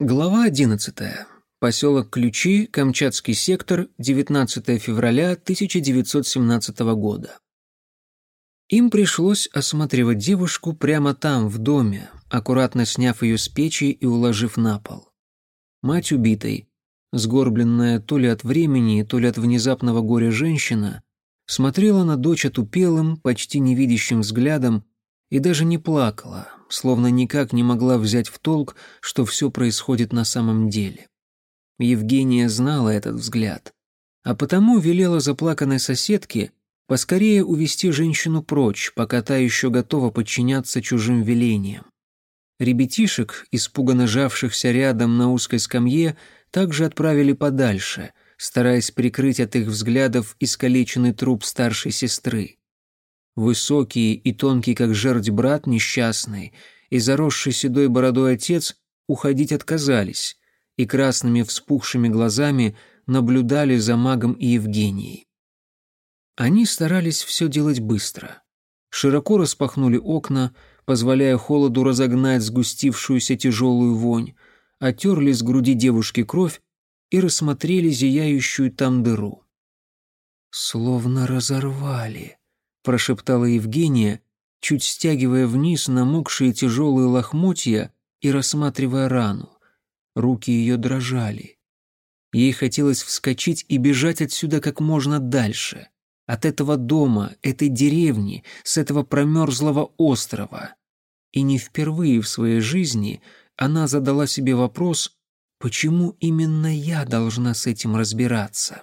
Глава 11. Поселок Ключи, Камчатский сектор, 19 февраля 1917 года. Им пришлось осматривать девушку прямо там, в доме, аккуратно сняв ее с печи и уложив на пол. Мать убитой, сгорбленная то ли от времени, то ли от внезапного горя женщина, смотрела на дочь отупелым, почти невидящим взглядом и даже не плакала, словно никак не могла взять в толк, что все происходит на самом деле. Евгения знала этот взгляд, а потому велела заплаканной соседке поскорее увести женщину прочь, пока та еще готова подчиняться чужим велениям. Ребятишек, испуганно жавшихся рядом на узкой скамье, также отправили подальше, стараясь прикрыть от их взглядов искалеченный труп старшей сестры. Высокий и тонкий, как жердь брат несчастный, и заросший седой бородой отец уходить отказались, и красными вспухшими глазами наблюдали за магом и Евгенией. Они старались все делать быстро. Широко распахнули окна, позволяя холоду разогнать сгустившуюся тяжелую вонь, отерли с груди девушки кровь и рассмотрели зияющую там дыру. «Словно разорвали», прошептала Евгения, чуть стягивая вниз намокшие тяжелые лохмотья и рассматривая рану. Руки ее дрожали. Ей хотелось вскочить и бежать отсюда как можно дальше. От этого дома, этой деревни, с этого промерзлого острова. И не впервые в своей жизни она задала себе вопрос, почему именно я должна с этим разбираться.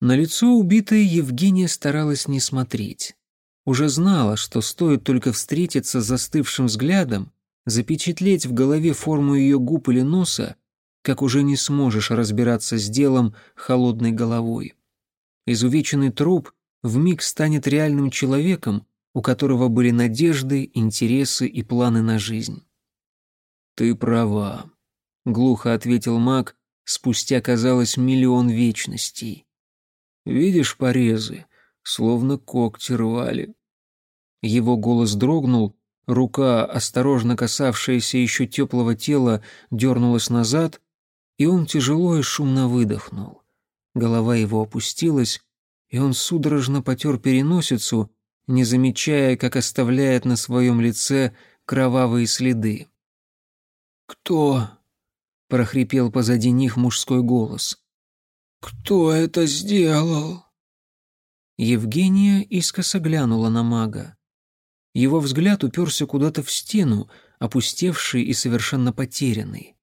На лицо убитой Евгения старалась не смотреть. Уже знала, что стоит только встретиться с застывшим взглядом, запечатлеть в голове форму ее губ или носа, как уже не сможешь разбираться с делом холодной головой. Изувеченный труп вмиг станет реальным человеком, у которого были надежды, интересы и планы на жизнь. «Ты права», — глухо ответил маг, спустя, казалось, миллион вечностей. Видишь порезы, словно когти рвали. Его голос дрогнул, рука, осторожно касавшаяся еще теплого тела, дернулась назад, и он тяжело и шумно выдохнул. Голова его опустилась, и он судорожно потер переносицу, не замечая, как оставляет на своем лице кровавые следы. «Кто?» — прохрипел позади них мужской голос. «Кто это сделал?» Евгения искоса глянула на мага. Его взгляд уперся куда-то в стену, опустевший и совершенно потерянный.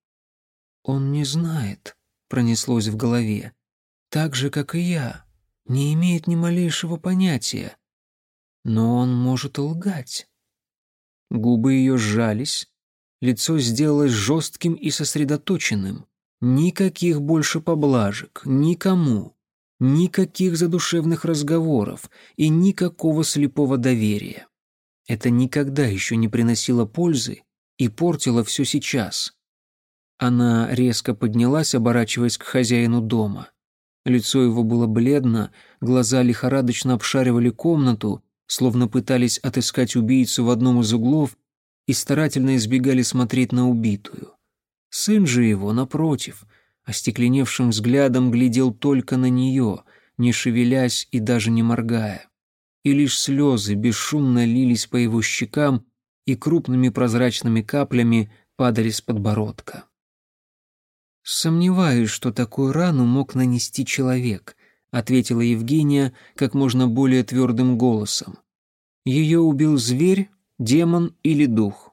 «Он не знает», — пронеслось в голове, — «так же, как и я, не имеет ни малейшего понятия. Но он может лгать». Губы ее сжались, лицо сделалось жестким и сосредоточенным. Никаких больше поблажек, никому. Никаких задушевных разговоров и никакого слепого доверия. Это никогда еще не приносило пользы и портило все сейчас. Она резко поднялась, оборачиваясь к хозяину дома. Лицо его было бледно, глаза лихорадочно обшаривали комнату, словно пытались отыскать убийцу в одном из углов и старательно избегали смотреть на убитую. Сын же его, напротив, остекленевшим взглядом глядел только на нее, не шевелясь и даже не моргая. И лишь слезы бесшумно лились по его щекам и крупными прозрачными каплями падали с подбородка. «Сомневаюсь, что такую рану мог нанести человек», ответила Евгения как можно более твердым голосом. Ее убил зверь, демон или дух.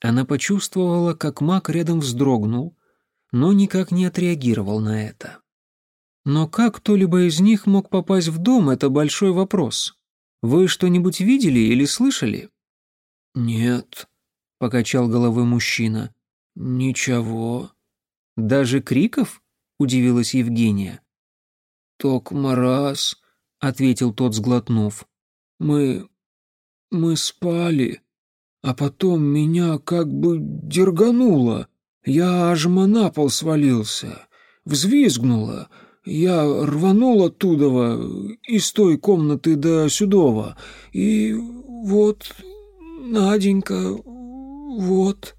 Она почувствовала, как маг рядом вздрогнул, но никак не отреагировал на это. Но как кто-либо из них мог попасть в дом, это большой вопрос. Вы что-нибудь видели или слышали? Нет, покачал головой мужчина. Ничего. Даже криков? удивилась Евгения. Ток раз, ответил тот, сглотнув. Мы мы спали а потом меня как бы дергануло. Я аж на пол свалился, взвизгнуло. Я рванул оттуда, из той комнаты до сюдова, и вот, Наденька, вот.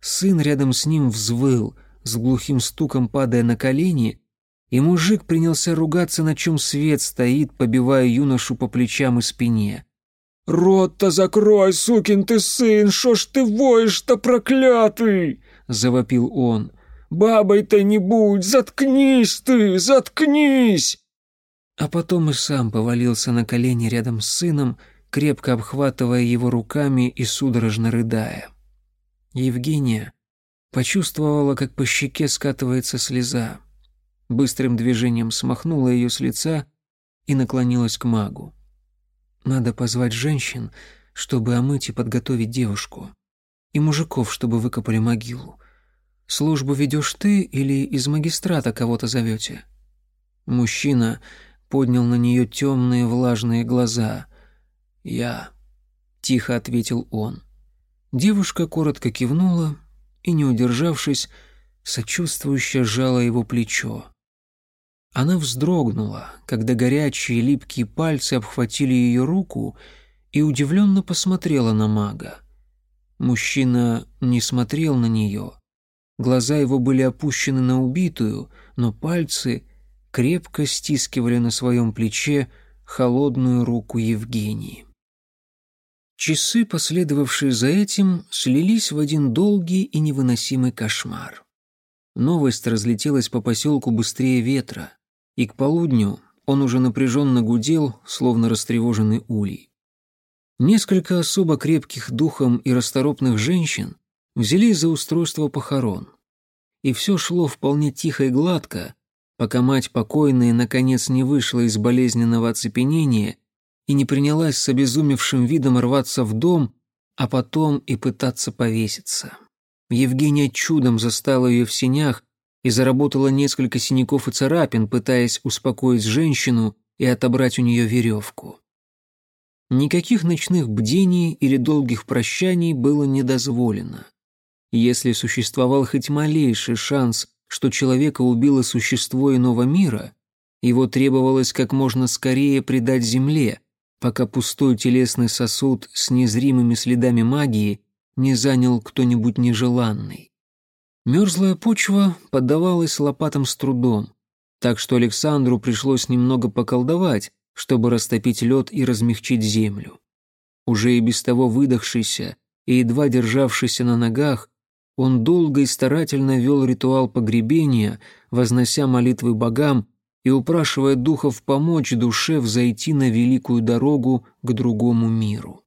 Сын рядом с ним взвыл, с глухим стуком падая на колени, и мужик принялся ругаться, на чем свет стоит, побивая юношу по плечам и спине. «Рот-то закрой, сукин ты сын, шо ж ты воешь-то, проклятый!» — завопил он. «Бабой-то не будь, заткнись ты, заткнись!» А потом и сам повалился на колени рядом с сыном, крепко обхватывая его руками и судорожно рыдая. Евгения почувствовала, как по щеке скатывается слеза. Быстрым движением смахнула ее с лица и наклонилась к магу. Надо позвать женщин, чтобы омыть и подготовить девушку. И мужиков, чтобы выкопали могилу. Службу ведешь ты или из магистрата кого-то зовете?» Мужчина поднял на нее темные влажные глаза. «Я», — тихо ответил он. Девушка коротко кивнула и, не удержавшись, сочувствующе сжала его плечо. Она вздрогнула, когда горячие липкие пальцы обхватили ее руку и удивленно посмотрела на мага. Мужчина не смотрел на нее. Глаза его были опущены на убитую, но пальцы крепко стискивали на своем плече холодную руку Евгении. Часы, последовавшие за этим, слились в один долгий и невыносимый кошмар. Новость разлетелась по поселку быстрее ветра и к полудню он уже напряженно гудел, словно растревоженный улей. Несколько особо крепких духом и расторопных женщин взялись за устройство похорон. И все шло вполне тихо и гладко, пока мать покойной наконец не вышла из болезненного оцепенения и не принялась с обезумевшим видом рваться в дом, а потом и пытаться повеситься. Евгения чудом застала ее в синях, и заработала несколько синяков и царапин, пытаясь успокоить женщину и отобрать у нее веревку. Никаких ночных бдений или долгих прощаний было не дозволено. Если существовал хоть малейший шанс, что человека убило существо иного мира, его требовалось как можно скорее предать земле, пока пустой телесный сосуд с незримыми следами магии не занял кто-нибудь нежеланный. Мерзлая почва поддавалась лопатам с трудом, так что Александру пришлось немного поколдовать, чтобы растопить лед и размягчить землю. Уже и без того выдохшийся и едва державшийся на ногах, он долго и старательно вел ритуал погребения, вознося молитвы богам и упрашивая духов помочь душе взойти на великую дорогу к другому миру.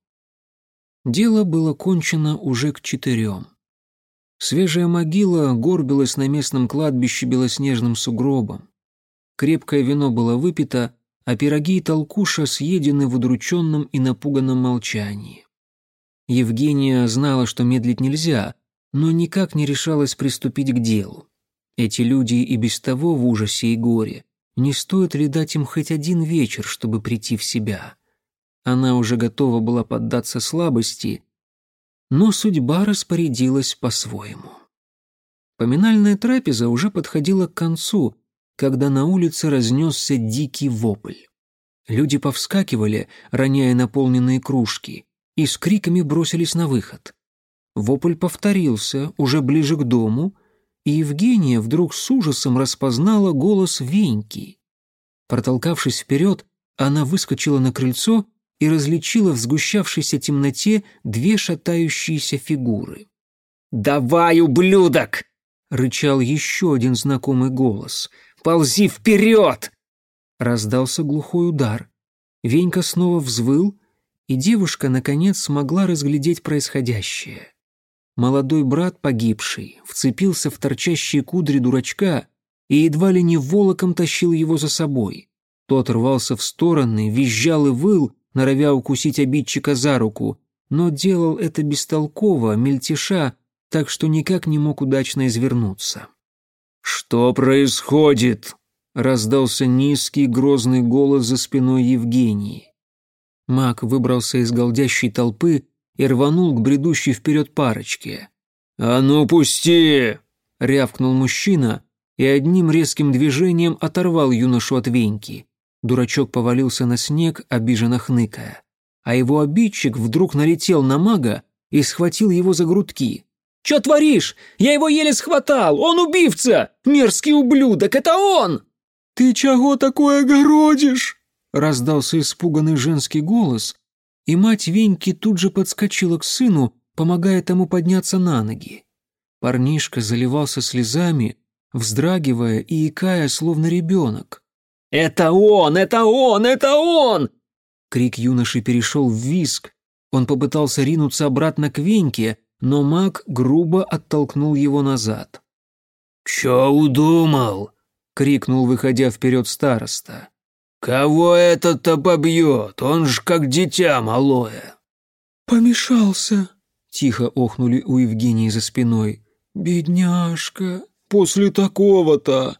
Дело было кончено уже к четырем. Свежая могила горбилась на местном кладбище белоснежным сугробом. Крепкое вино было выпито, а пироги и толкуша съедены в удрученном и напуганном молчании. Евгения знала, что медлить нельзя, но никак не решалась приступить к делу. Эти люди и без того в ужасе и горе. Не стоит ли дать им хоть один вечер, чтобы прийти в себя? Она уже готова была поддаться слабости, но судьба распорядилась по-своему. Поминальная трапеза уже подходила к концу, когда на улице разнесся дикий вопль. Люди повскакивали, роняя наполненные кружки, и с криками бросились на выход. Вопль повторился, уже ближе к дому, и Евгения вдруг с ужасом распознала голос Веньки. Протолкавшись вперед, она выскочила на крыльцо и различила в сгущавшейся темноте две шатающиеся фигуры. «Давай, ублюдок!» — рычал еще один знакомый голос. «Ползи вперед!» Раздался глухой удар. Венька снова взвыл, и девушка, наконец, смогла разглядеть происходящее. Молодой брат погибший вцепился в торчащие кудри дурачка и едва ли не волоком тащил его за собой. Тот рвался в стороны, визжал и выл, норовя укусить обидчика за руку, но делал это бестолково, мельтеша, так что никак не мог удачно извернуться. «Что происходит?» — раздался низкий грозный голос за спиной Евгении. Маг выбрался из голдящей толпы и рванул к бредущей вперед парочке. «А ну пусти!» — рявкнул мужчина и одним резким движением оторвал юношу от веньки. Дурачок повалился на снег, обиженно хныкая. А его обидчик вдруг налетел на мага и схватил его за грудки. Чё творишь? Я его еле схватал! Он убивца! Мерзкий ублюдок! Это он!» «Ты чего такое городишь?» Раздался испуганный женский голос, и мать Веньки тут же подскочила к сыну, помогая тому подняться на ноги. Парнишка заливался слезами, вздрагивая и икая, словно ребенок. «Это он! Это он! Это он!» Крик юноши перешел в визг. Он попытался ринуться обратно к Веньке, но маг грубо оттолкнул его назад. «Чё удумал?» — крикнул, выходя вперед староста. «Кого этот-то побьет? Он ж как дитя малое!» «Помешался!» — тихо охнули у Евгении за спиной. «Бедняжка! После такого-то!»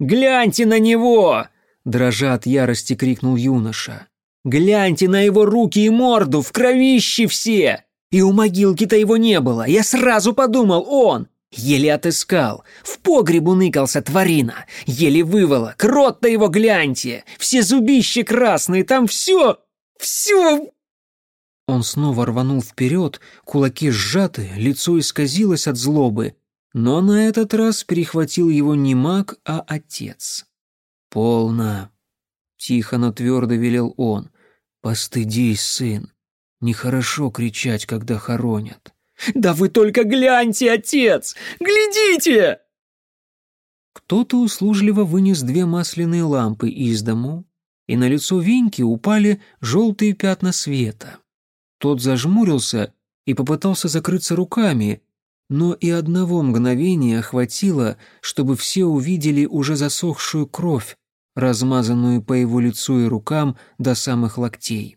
«Гляньте на него!» — дрожа от ярости крикнул юноша. «Гляньте на его руки и морду, в кровище все! И у могилки-то его не было, я сразу подумал, он! Еле отыскал. В погребу ныкался тварина. Еле выволок. Рот-то его гляньте. Все зубища красные, там все... Все... Он снова рванул вперед, кулаки сжаты, лицо исказилось от злобы. Но на этот раз перехватил его не маг, а отец. «Полно!» — тихо, но твердо велел он. «Постыдись, сын. Нехорошо кричать, когда хоронят». «Да вы только гляньте, отец! Глядите!» Кто-то услужливо вынес две масляные лампы из дому, и на лицо Веньки упали желтые пятна света. Тот зажмурился и попытался закрыться руками, но и одного мгновения хватило, чтобы все увидели уже засохшую кровь, размазанную по его лицу и рукам до самых локтей.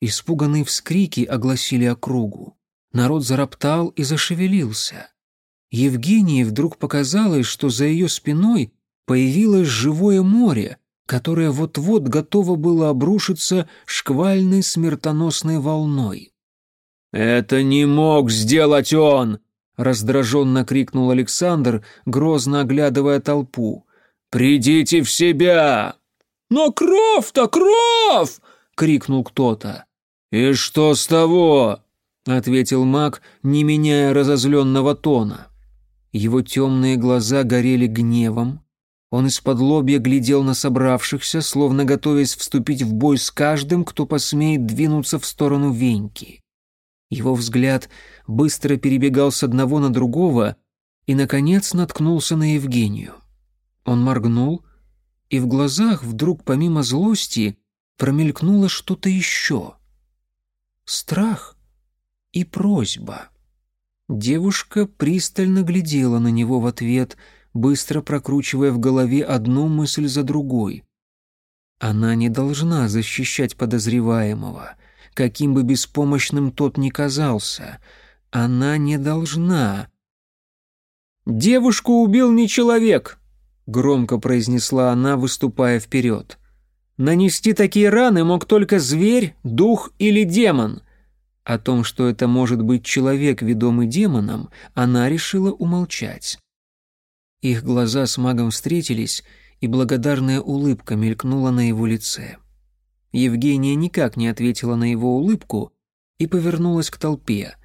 Испуганные вскрики огласили округу. Народ зароптал и зашевелился. Евгении вдруг показалось, что за ее спиной появилось живое море, которое вот-вот готово было обрушиться шквальной смертоносной волной. «Это не мог сделать он!» — раздраженно крикнул Александр, грозно оглядывая толпу. «Придите в себя!» «Но кровь-то кровь!» — крикнул кто-то. «И что с того?» — ответил маг, не меняя разозленного тона. Его темные глаза горели гневом. Он из-под лобья глядел на собравшихся, словно готовясь вступить в бой с каждым, кто посмеет двинуться в сторону Веньки. Его взгляд быстро перебегал с одного на другого и, наконец, наткнулся на Евгению. Он моргнул, и в глазах вдруг, помимо злости, промелькнуло что-то еще. Страх и просьба. Девушка пристально глядела на него в ответ, быстро прокручивая в голове одну мысль за другой. Она не должна защищать подозреваемого, каким бы беспомощным тот ни казался. Она не должна. «Девушку убил не человек», — громко произнесла она, выступая вперед. «Нанести такие раны мог только зверь, дух или демон. О том, что это может быть человек, ведомый демоном, она решила умолчать. Их глаза с магом встретились, и благодарная улыбка мелькнула на его лице. Евгения никак не ответила на его улыбку и повернулась к толпе.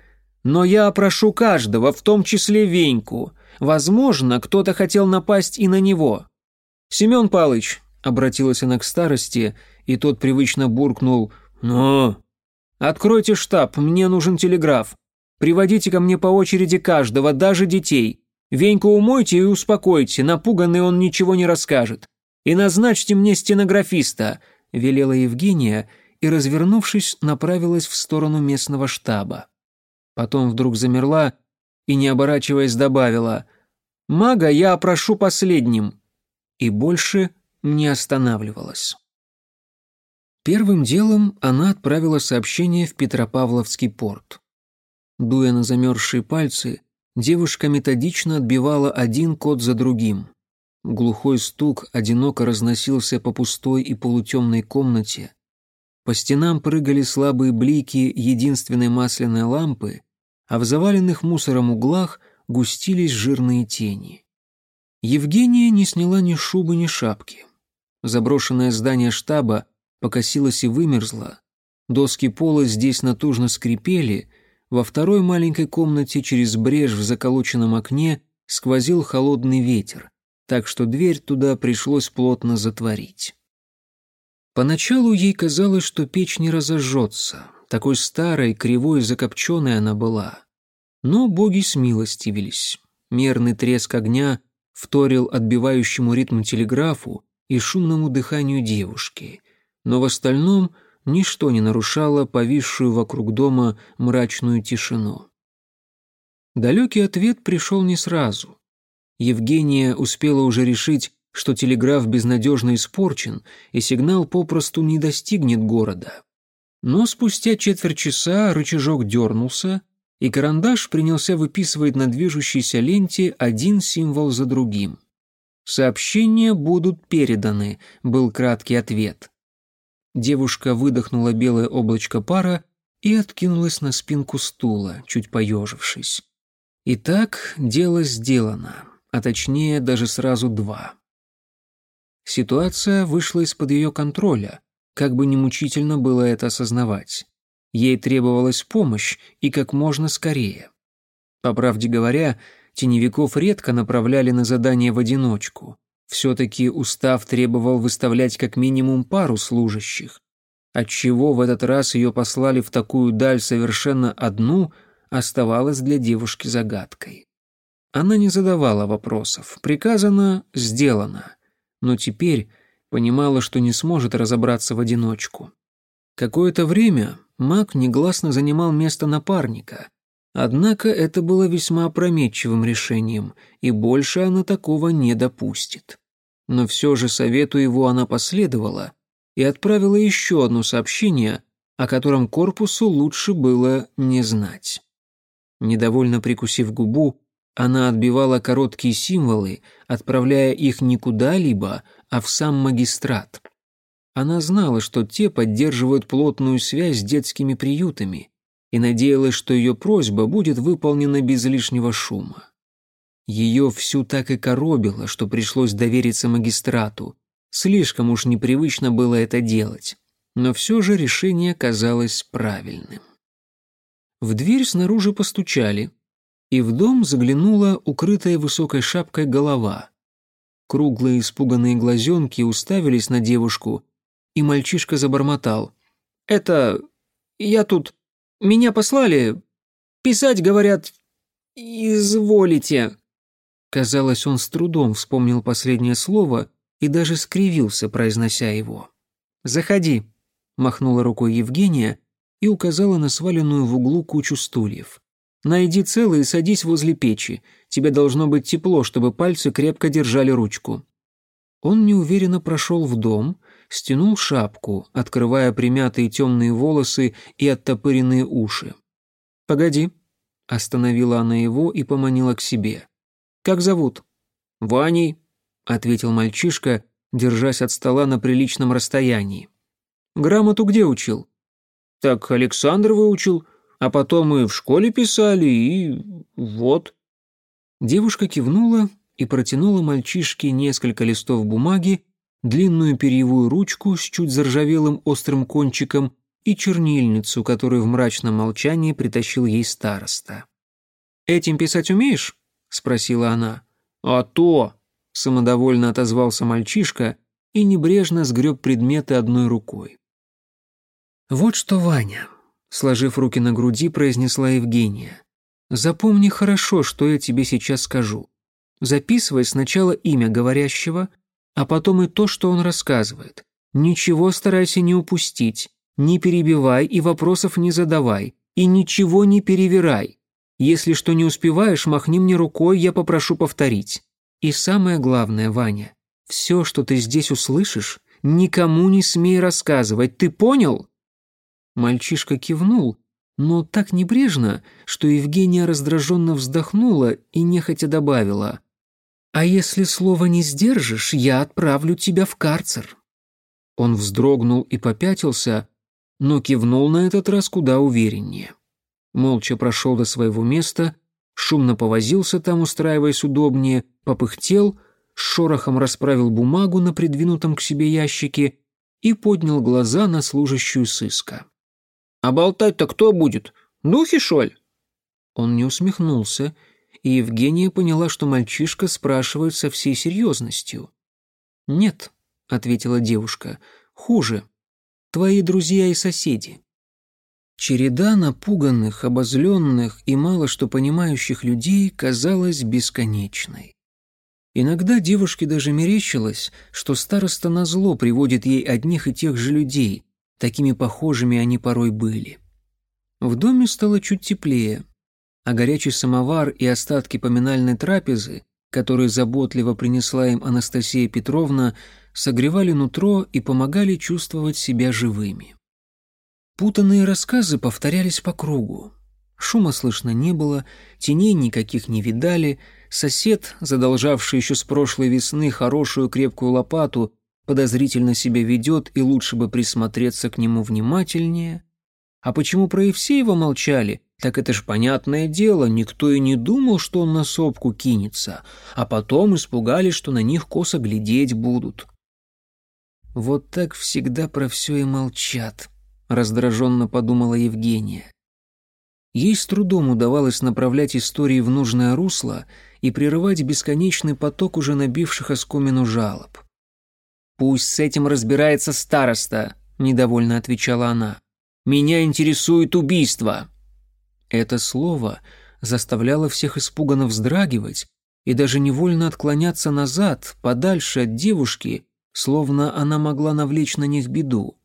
«Но я опрошу каждого, в том числе Веньку. Возможно, кто-то хотел напасть и на него». «Семен Палыч», — обратилась она к старости, и тот привычно буркнул «Ну, «Откройте штаб, мне нужен телеграф. Приводите ко мне по очереди каждого, даже детей. Веньку умойте и успокойте, напуганный он ничего не расскажет. И назначьте мне стенографиста», — велела Евгения и, развернувшись, направилась в сторону местного штаба. Потом вдруг замерла и, не оборачиваясь, добавила «Мага я опрошу последним» и больше не останавливалась. Первым делом она отправила сообщение в Петропавловский порт. Дуя на замерзшие пальцы, девушка методично отбивала один код за другим. Глухой стук одиноко разносился по пустой и полутемной комнате. По стенам прыгали слабые блики единственной масляной лампы, а в заваленных мусором углах густились жирные тени. Евгения не сняла ни шубы, ни шапки. Заброшенное здание штаба покосилась и вымерзла. Доски пола здесь натужно скрипели, во второй маленькой комнате через брешь в заколоченном окне сквозил холодный ветер, так что дверь туда пришлось плотно затворить. Поначалу ей казалось, что печь не разожжется, такой старой, кривой и закопченной она была. Но боги смилостивились. Мерный треск огня вторил отбивающему ритм телеграфу и шумному дыханию девушки, но в остальном ничто не нарушало повисшую вокруг дома мрачную тишину. Далекий ответ пришел не сразу. Евгения успела уже решить, что телеграф безнадежно испорчен, и сигнал попросту не достигнет города. Но спустя четверть часа рычажок дернулся, и карандаш принялся выписывать на движущейся ленте один символ за другим. «Сообщения будут переданы», — был краткий ответ. Девушка выдохнула белое облачко пара и откинулась на спинку стула, чуть поежившись. Итак, дело сделано, а точнее даже сразу два. Ситуация вышла из-под ее контроля, как бы не мучительно было это осознавать. Ей требовалась помощь и как можно скорее. По правде говоря, теневиков редко направляли на задание в одиночку. Все-таки устав требовал выставлять как минимум пару служащих. Отчего в этот раз ее послали в такую даль совершенно одну, оставалось для девушки загадкой. Она не задавала вопросов. Приказано — сделано. Но теперь понимала, что не сможет разобраться в одиночку. Какое-то время маг негласно занимал место напарника, однако это было весьма опрометчивым решением, и больше она такого не допустит. Но все же совету его она последовала и отправила еще одно сообщение, о котором корпусу лучше было не знать. Недовольно прикусив губу, она отбивала короткие символы, отправляя их не куда-либо, а в сам магистрат. Она знала, что те поддерживают плотную связь с детскими приютами, и надеялась, что ее просьба будет выполнена без лишнего шума. Ее всю так и коробило, что пришлось довериться магистрату. Слишком уж непривычно было это делать, но все же решение казалось правильным. В дверь снаружи постучали, и в дом заглянула укрытая высокой шапкой голова. Круглые испуганные глазенки уставились на девушку, и мальчишка забормотал. «Это... я тут... меня послали... писать, говорят... изволите...» Казалось, он с трудом вспомнил последнее слово и даже скривился, произнося его. «Заходи», — махнула рукой Евгения и указала на сваленную в углу кучу стульев. Найди целый и садись возле печи. Тебе должно быть тепло, чтобы пальцы крепко держали ручку». Он неуверенно прошел в дом, стянул шапку, открывая примятые темные волосы и оттопыренные уши. «Погоди», — остановила она его и поманила к себе. «Как зовут?» «Ваней», — ответил мальчишка, держась от стола на приличном расстоянии. «Грамоту где учил?» «Так Александр выучил», а потом мы в школе писали, и вот». Девушка кивнула и протянула мальчишке несколько листов бумаги, длинную перьевую ручку с чуть заржавелым острым кончиком и чернильницу, которую в мрачном молчании притащил ей староста. «Этим писать умеешь?» — спросила она. «А то!» — самодовольно отозвался мальчишка и небрежно сгреб предметы одной рукой. «Вот что, Ваня, сложив руки на груди, произнесла Евгения. Запомни хорошо, что я тебе сейчас скажу. Записывай сначала имя говорящего, а потом и то, что он рассказывает. Ничего старайся не упустить, не перебивай и вопросов не задавай, и ничего не перевирай. Если что не успеваешь, махни мне рукой, я попрошу повторить. И самое главное, Ваня, все, что ты здесь услышишь, никому не смей рассказывать, ты понял? Мальчишка кивнул, но так небрежно, что Евгения раздраженно вздохнула и нехотя добавила. «А если слово не сдержишь, я отправлю тебя в карцер». Он вздрогнул и попятился, но кивнул на этот раз куда увереннее. Молча прошел до своего места, шумно повозился там, устраиваясь удобнее, попыхтел, шорохом расправил бумагу на придвинутом к себе ящике и поднял глаза на служащую сыска. А болтать-то кто будет? Духи, шоль? Он не усмехнулся, и Евгения поняла, что мальчишка спрашивает со всей серьезностью. «Нет», — ответила девушка, — «хуже. Твои друзья и соседи». Череда напуганных, обозленных и мало что понимающих людей казалась бесконечной. Иногда девушке даже мерещилось, что староста назло приводит ей одних и тех же людей, такими похожими они порой были. В доме стало чуть теплее, а горячий самовар и остатки поминальной трапезы, которые заботливо принесла им Анастасия Петровна, согревали нутро и помогали чувствовать себя живыми. Путанные рассказы повторялись по кругу. Шума слышно не было, теней никаких не видали, сосед, задолжавший еще с прошлой весны хорошую крепкую лопату, подозрительно себя ведет и лучше бы присмотреться к нему внимательнее. А почему про Евсеева молчали, так это ж понятное дело, никто и не думал, что он на сопку кинется, а потом испугались, что на них косо глядеть будут. Вот так всегда про все и молчат, раздраженно подумала Евгения. Ей с трудом удавалось направлять истории в нужное русло и прерывать бесконечный поток уже набивших оскомину жалоб. «Пусть с этим разбирается староста», — недовольно отвечала она. «Меня интересует убийство». Это слово заставляло всех испуганно вздрагивать и даже невольно отклоняться назад, подальше от девушки, словно она могла навлечь на них беду.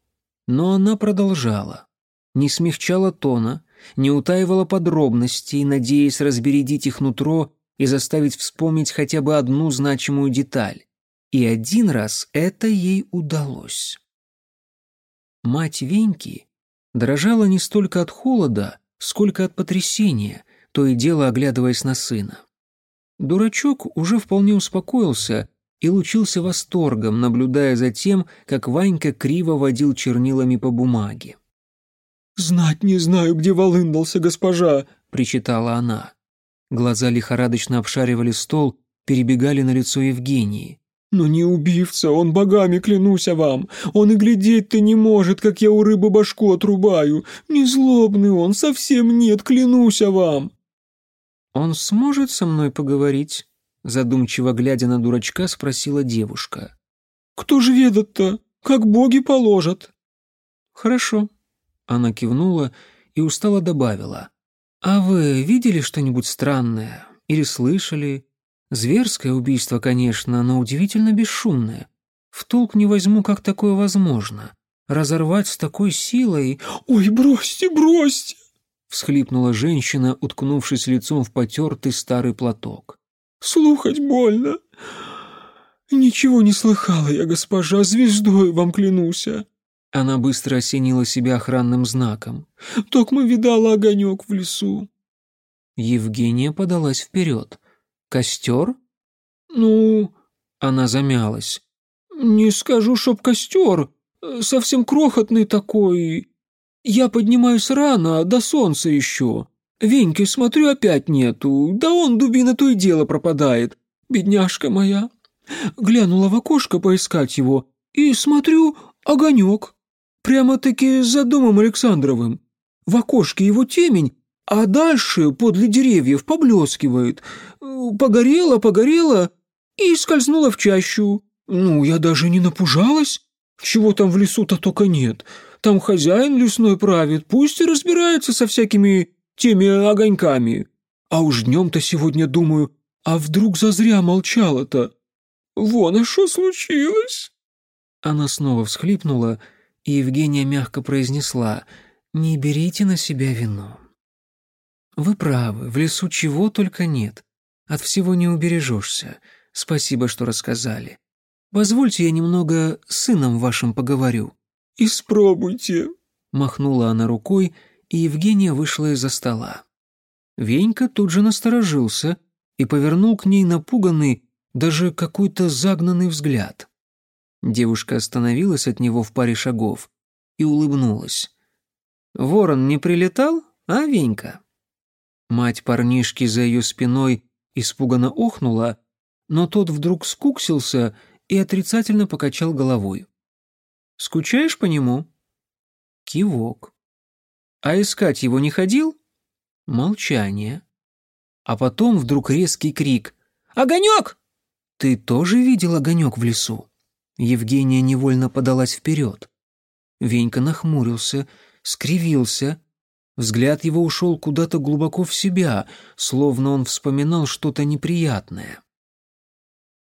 Но она продолжала. Не смягчала тона, не утаивала подробностей, надеясь разбередить их нутро и заставить вспомнить хотя бы одну значимую деталь. И один раз это ей удалось. Мать Веньки дрожала не столько от холода, сколько от потрясения, то и дело оглядываясь на сына. Дурачок уже вполне успокоился и лучился восторгом, наблюдая за тем, как Ванька криво водил чернилами по бумаге. «Знать не знаю, где волын дался госпожа», — причитала она. Глаза лихорадочно обшаривали стол, перебегали на лицо Евгении. «Но не убивца, он богами, клянусь вам. Он и глядеть-то не может, как я у рыбы башку отрубаю. Не злобный он, совсем нет, клянусь вам». «Он сможет со мной поговорить?» Задумчиво глядя на дурачка, спросила девушка. «Кто же ведать-то? Как боги положат?» «Хорошо», она кивнула и устало добавила. «А вы видели что-нибудь странное? Или слышали? Зверское убийство, конечно, но удивительно бесшумное. В толк не возьму, как такое возможно. Разорвать с такой силой...» «Ой, бросьте, бросьте!» — всхлипнула женщина, уткнувшись лицом в потертый старый платок. «Слухать больно. Ничего не слыхала я, госпожа, звездой вам клянуся. Она быстро осенила себя охранным знаком. «Ток мы видала огонек в лесу». Евгения подалась вперед. «Костер?» «Ну...» Она замялась. «Не скажу, чтоб костер. Совсем крохотный такой. Я поднимаюсь рано, до солнца еще. Веньки, смотрю, опять нету. Да он, дубина, то и дело пропадает. Бедняжка моя. Глянула в окошко поискать его, и смотрю, огонек. Прямо-таки за домом Александровым. В окошке его темень, а дальше подле деревьев поблескивает. Погорело, погорело и скользнула в чащу. Ну, я даже не напужалась. Чего там в лесу-то только нет. Там хозяин лесной правит, пусть и разбирается со всякими теми огоньками. А уж днем-то сегодня думаю, а вдруг зазря молчала-то? Вон, а что случилось?» Она снова всхлипнула и Евгения мягко произнесла «Не берите на себя вину». «Вы правы, в лесу чего только нет. От всего не убережешься. Спасибо, что рассказали. Позвольте я немного с сыном вашим поговорю». «Испробуйте», — махнула она рукой, и Евгения вышла из-за стола. Венька тут же насторожился и повернул к ней напуганный, даже какой-то загнанный взгляд. Девушка остановилась от него в паре шагов и улыбнулась. «Ворон не прилетал, а, Венька?» Мать парнишки за ее спиной испуганно охнула, но тот вдруг скуксился и отрицательно покачал головой. «Скучаешь по нему?» Кивок. «А искать его не ходил?» Молчание. А потом вдруг резкий крик. «Огонек!» «Ты тоже видел огонек в лесу?» Евгения невольно подалась вперед. Венька нахмурился, скривился. Взгляд его ушел куда-то глубоко в себя, словно он вспоминал что-то неприятное.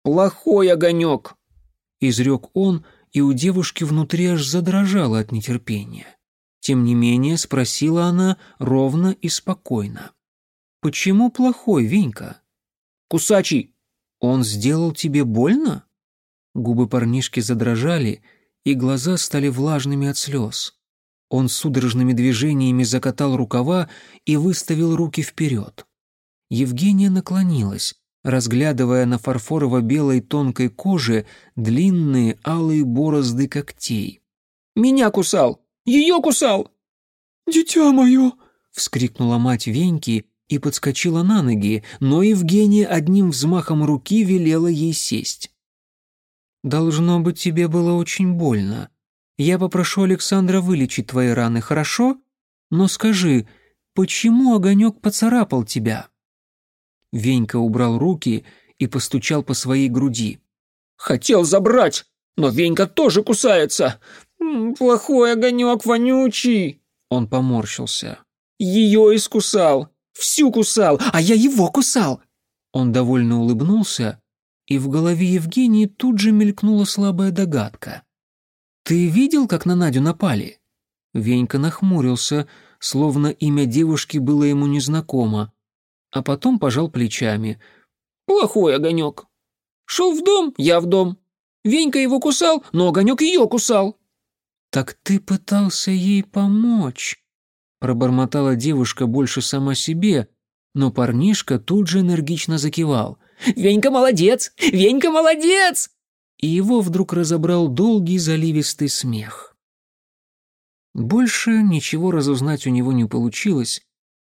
«Плохой огонек!» — изрек он, и у девушки внутри аж задрожало от нетерпения. Тем не менее, спросила она ровно и спокойно. «Почему плохой, Венька?» «Кусачий!» «Он сделал тебе больно?» Губы парнишки задрожали, и глаза стали влажными от слез. Он судорожными движениями закатал рукава и выставил руки вперед. Евгения наклонилась, разглядывая на фарфорово-белой тонкой коже длинные алые борозды когтей. «Меня кусал! Ее кусал!» «Дитя мое!» — вскрикнула мать Веньки и подскочила на ноги, но Евгения одним взмахом руки велела ей сесть. «Должно быть, тебе было очень больно. Я попрошу Александра вылечить твои раны, хорошо? Но скажи, почему огонек поцарапал тебя?» Венька убрал руки и постучал по своей груди. «Хотел забрать, но Венька тоже кусается. Плохой огонек, вонючий!» Он поморщился. «Ее искусал, всю кусал, а я его кусал!» Он довольно улыбнулся, и в голове Евгении тут же мелькнула слабая догадка. «Ты видел, как на Надю напали?» Венька нахмурился, словно имя девушки было ему незнакомо, а потом пожал плечами. «Плохой огонек. Шел в дом, я в дом. Венька его кусал, но огонек ее кусал». «Так ты пытался ей помочь», — пробормотала девушка больше сама себе, но парнишка тут же энергично закивал. «Венька молодец! Венька молодец!» И его вдруг разобрал долгий заливистый смех. Больше ничего разузнать у него не получилось,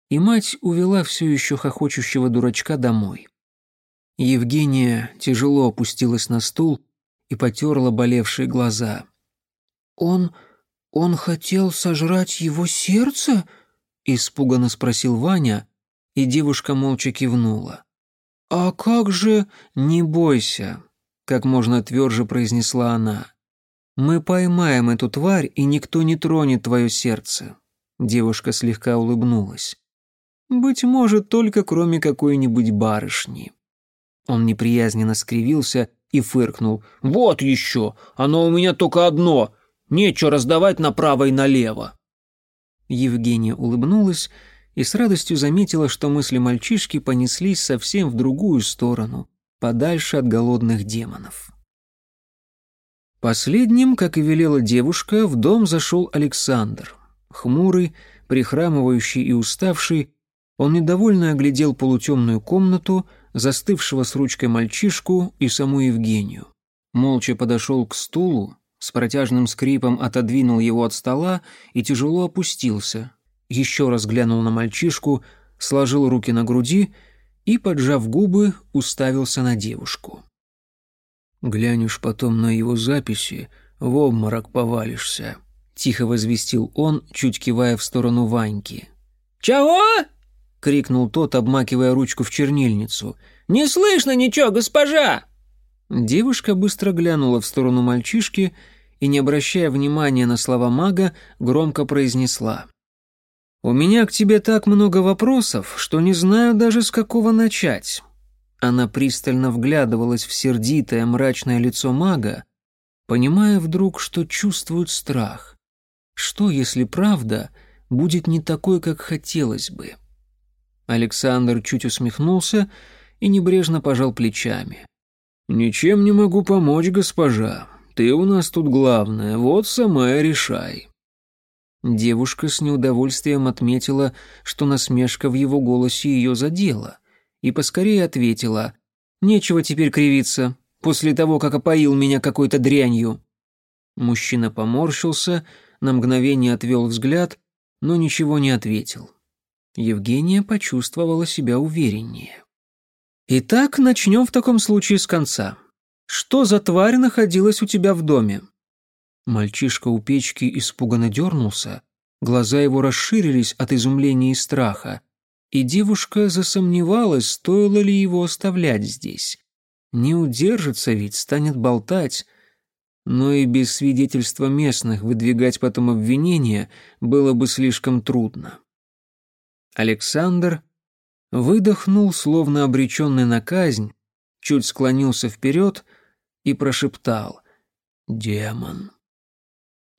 и мать увела все еще хохочущего дурачка домой. Евгения тяжело опустилась на стул и потерла болевшие глаза. «Он... он хотел сожрать его сердце?» — испуганно спросил Ваня, и девушка молча кивнула. «А как же...» «Не бойся», — как можно тверже произнесла она. «Мы поймаем эту тварь, и никто не тронет твое сердце». Девушка слегка улыбнулась. Быть может, только кроме какой-нибудь барышни. Он неприязненно скривился и фыркнул. «Вот еще! Оно у меня только одно! Нечего раздавать направо и налево!» Евгения улыбнулась и с радостью заметила, что мысли мальчишки понеслись совсем в другую сторону, подальше от голодных демонов. Последним, как и велела девушка, в дом зашел Александр. Хмурый, прихрамывающий и уставший, он недовольно оглядел полутемную комнату, застывшего с ручкой мальчишку и саму Евгению. Молча подошел к стулу, с протяжным скрипом отодвинул его от стола и тяжело опустился. Еще раз глянул на мальчишку, сложил руки на груди и, поджав губы, уставился на девушку. «Глянешь потом на его записи, в обморок повалишься», — тихо возвестил он, чуть кивая в сторону Ваньки. «Чего?» — крикнул тот, обмакивая ручку в чернильницу. «Не слышно ничего, госпожа!» Девушка быстро глянула в сторону мальчишки и, не обращая внимания на слова мага, громко произнесла. «У меня к тебе так много вопросов, что не знаю даже с какого начать». Она пристально вглядывалась в сердитое мрачное лицо мага, понимая вдруг, что чувствует страх. Что, если правда будет не такой, как хотелось бы? Александр чуть усмехнулся и небрежно пожал плечами. «Ничем не могу помочь, госпожа. Ты у нас тут главная, вот сама и решай». Девушка с неудовольствием отметила, что насмешка в его голосе ее задела, и поскорее ответила «Нечего теперь кривиться, после того, как опоил меня какой-то дрянью». Мужчина поморщился, на мгновение отвел взгляд, но ничего не ответил. Евгения почувствовала себя увереннее. «Итак, начнем в таком случае с конца. Что за тварь находилась у тебя в доме?» Мальчишка у печки испуганно дернулся, глаза его расширились от изумления и страха. И девушка засомневалась, стоило ли его оставлять здесь. Не удержится ведь, станет болтать. Но и без свидетельства местных выдвигать потом обвинения было бы слишком трудно. Александр выдохнул, словно обреченный на казнь, чуть склонился вперед и прошептал «Демон».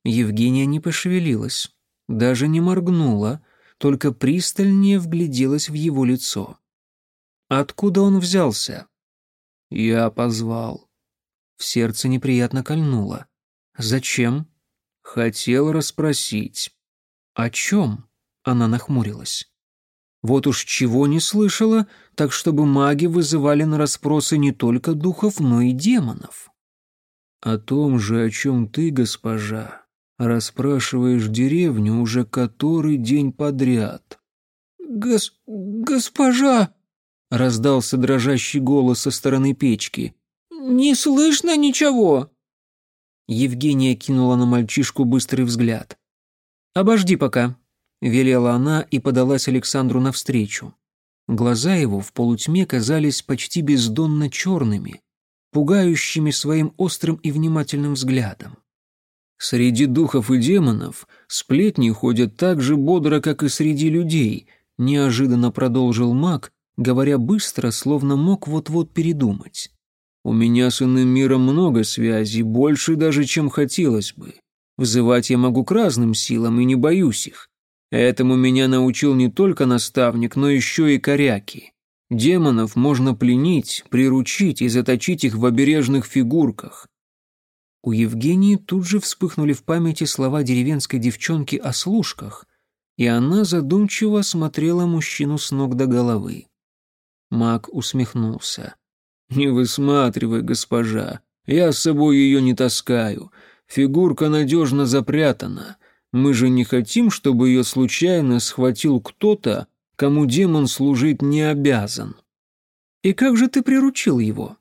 Евгения не пошевелилась, даже не моргнула, только пристальнее вгляделась в его лицо. Откуда он взялся? Я позвал. В сердце неприятно кольнуло. Зачем? Хотел расспросить. О чем? Она нахмурилась. Вот уж чего не слышала, так чтобы маги вызывали на расспросы не только духов, но и демонов. О том же, о чем ты, госпожа, расспрашиваешь деревню уже который день подряд. Гос... госпожа, раздался дрожащий голос со стороны печки. Не слышно ничего. Евгения кинула на мальчишку быстрый взгляд. Обожди пока, велела она и подалась Александру навстречу. Глаза его в полутьме казались почти бездонно черными, пугающими своим острым и внимательным взглядом. Среди духов и демонов сплетни ходят так же бодро, как и среди людей, неожиданно продолжил маг, говоря быстро, словно мог вот-вот передумать. У меня с иным миром много связей, больше даже, чем хотелось бы. Взывать я могу к разным силам и не боюсь их. Этому меня научил не только наставник, но еще и коряки. Демонов можно пленить, приручить и заточить их в обережных фигурках. У Евгении тут же вспыхнули в памяти слова деревенской девчонки о служках, и она задумчиво смотрела мужчину с ног до головы. Маг усмехнулся. «Не высматривай, госпожа, я с собой ее не таскаю. Фигурка надежно запрятана. Мы же не хотим, чтобы ее случайно схватил кто-то, кому демон служить не обязан. И как же ты приручил его?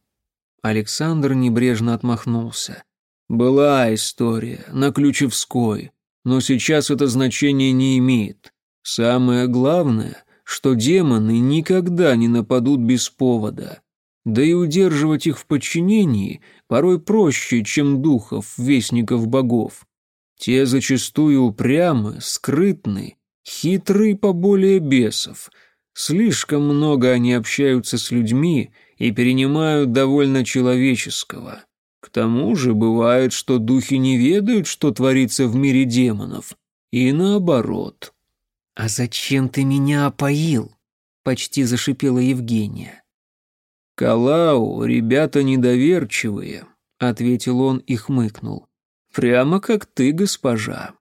Александр небрежно отмахнулся. Была история, на Ключевской, но сейчас это значение не имеет. Самое главное, что демоны никогда не нападут без повода. Да и удерживать их в подчинении порой проще, чем духов, вестников богов. Те зачастую упрямы, скрытны, хитры поболее бесов. Слишком много они общаются с людьми и перенимают довольно человеческого. К тому же бывает, что духи не ведают, что творится в мире демонов, и наоборот. «А зачем ты меня опоил?» — почти зашипела Евгения. «Калау, ребята недоверчивые», — ответил он и хмыкнул. Прямо как ты, госпожа».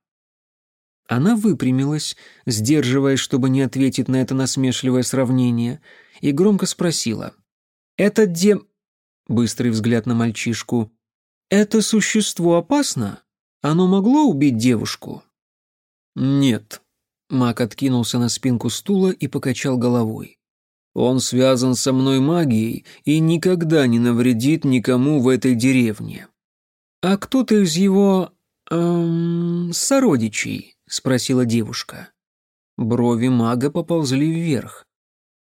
Она выпрямилась, сдерживаясь, чтобы не ответить на это насмешливое сравнение, и громко спросила. «Это дем...» Быстрый взгляд на мальчишку. «Это существо опасно? Оно могло убить девушку?» «Нет». Мак откинулся на спинку стула и покачал головой. «Он связан со мной магией и никогда не навредит никому в этой деревне. «А кто-то из его... Эм, сородичей?» — спросила девушка. Брови мага поползли вверх.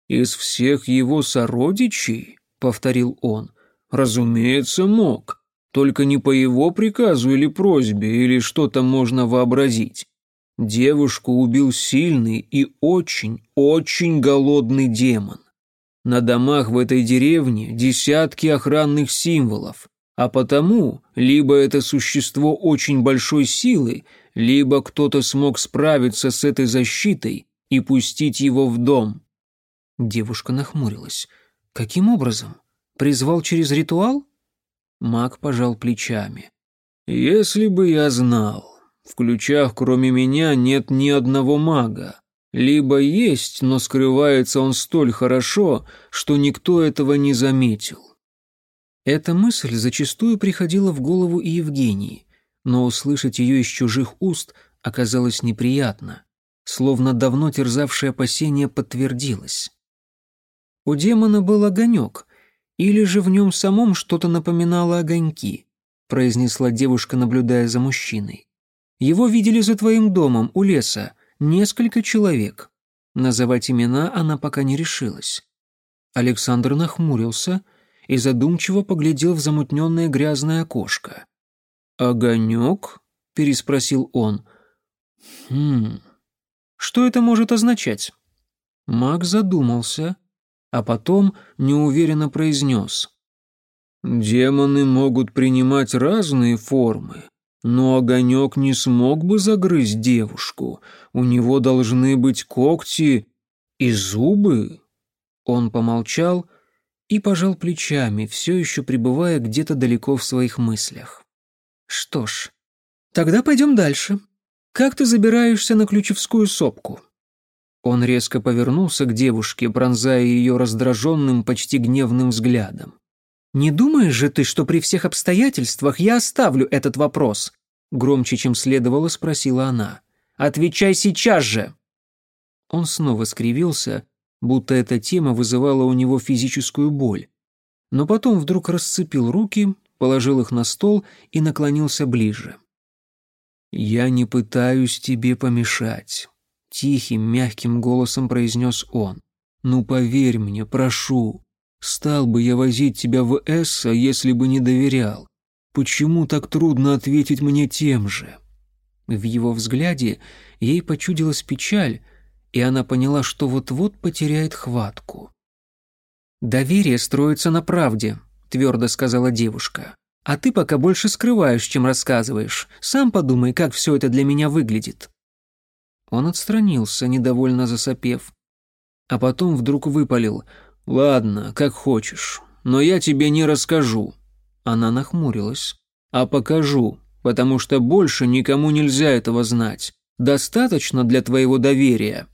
«Из всех его сородичей?» — повторил он. «Разумеется, мог. Только не по его приказу или просьбе, или что-то можно вообразить. Девушку убил сильный и очень, очень голодный демон. На домах в этой деревне десятки охранных символов. А потому, либо это существо очень большой силы, либо кто-то смог справиться с этой защитой и пустить его в дом. Девушка нахмурилась. Каким образом? Призвал через ритуал? Маг пожал плечами. Если бы я знал. В ключах, кроме меня, нет ни одного мага. Либо есть, но скрывается он столь хорошо, что никто этого не заметил. Эта мысль зачастую приходила в голову и Евгении, но услышать ее из чужих уст оказалось неприятно, словно давно терзавшее опасение подтвердилось. У демона был огонек, или же в нем самом что-то напоминало огоньки, произнесла девушка, наблюдая за мужчиной. Его видели за твоим домом, у леса, несколько человек. Называть имена она пока не решилась. Александр нахмурился и задумчиво поглядел в замутненное грязное окошко. «Огонек?» — переспросил он. «Хм... Что это может означать?» Маг задумался, а потом неуверенно произнес. «Демоны могут принимать разные формы, но огонек не смог бы загрызть девушку. У него должны быть когти и зубы». Он помолчал и пожал плечами, все еще пребывая где-то далеко в своих мыслях. «Что ж, тогда пойдем дальше. Как ты забираешься на Ключевскую сопку?» Он резко повернулся к девушке, пронзая ее раздраженным, почти гневным взглядом. «Не думаешь же ты, что при всех обстоятельствах я оставлю этот вопрос?» Громче, чем следовало, спросила она. «Отвечай сейчас же!» Он снова скривился, будто эта тема вызывала у него физическую боль. Но потом вдруг расцепил руки, положил их на стол и наклонился ближе. «Я не пытаюсь тебе помешать», — тихим, мягким голосом произнес он. «Ну, поверь мне, прошу. Стал бы я возить тебя в Эсса, если бы не доверял. Почему так трудно ответить мне тем же?» В его взгляде ей почудилась печаль, и она поняла, что вот-вот потеряет хватку. «Доверие строится на правде», — твердо сказала девушка. «А ты пока больше скрываешь, чем рассказываешь. Сам подумай, как все это для меня выглядит». Он отстранился, недовольно засопев. А потом вдруг выпалил. «Ладно, как хочешь, но я тебе не расскажу». Она нахмурилась. «А покажу, потому что больше никому нельзя этого знать. Достаточно для твоего доверия».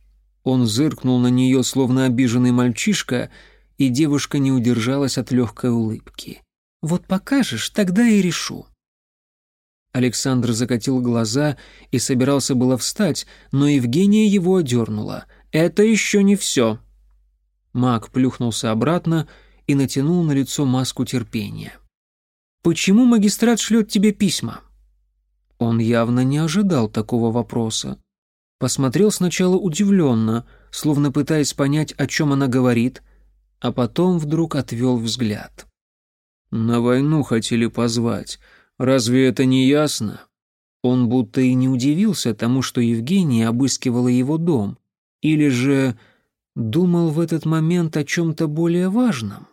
Он зыркнул на нее, словно обиженный мальчишка, и девушка не удержалась от легкой улыбки. «Вот покажешь, тогда и решу». Александр закатил глаза и собирался было встать, но Евгения его одернула. «Это еще не все». Маг плюхнулся обратно и натянул на лицо маску терпения. «Почему магистрат шлет тебе письма?» Он явно не ожидал такого вопроса. Посмотрел сначала удивленно, словно пытаясь понять, о чем она говорит, а потом вдруг отвел взгляд. «На войну хотели позвать. Разве это не ясно?» Он будто и не удивился тому, что Евгения обыскивала его дом, или же думал в этот момент о чем-то более важном.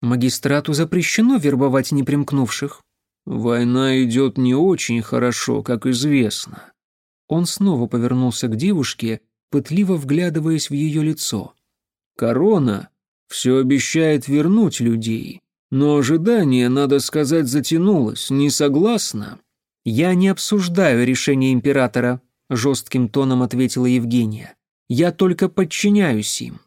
Магистрату запрещено вербовать непримкнувших. Война идет не очень хорошо, как известно. Он снова повернулся к девушке, пытливо вглядываясь в ее лицо. Корона все обещает вернуть людей, но ожидание, надо сказать, затянулось, не согласна? Я не обсуждаю решение императора, жестким тоном ответила Евгения. Я только подчиняюсь им.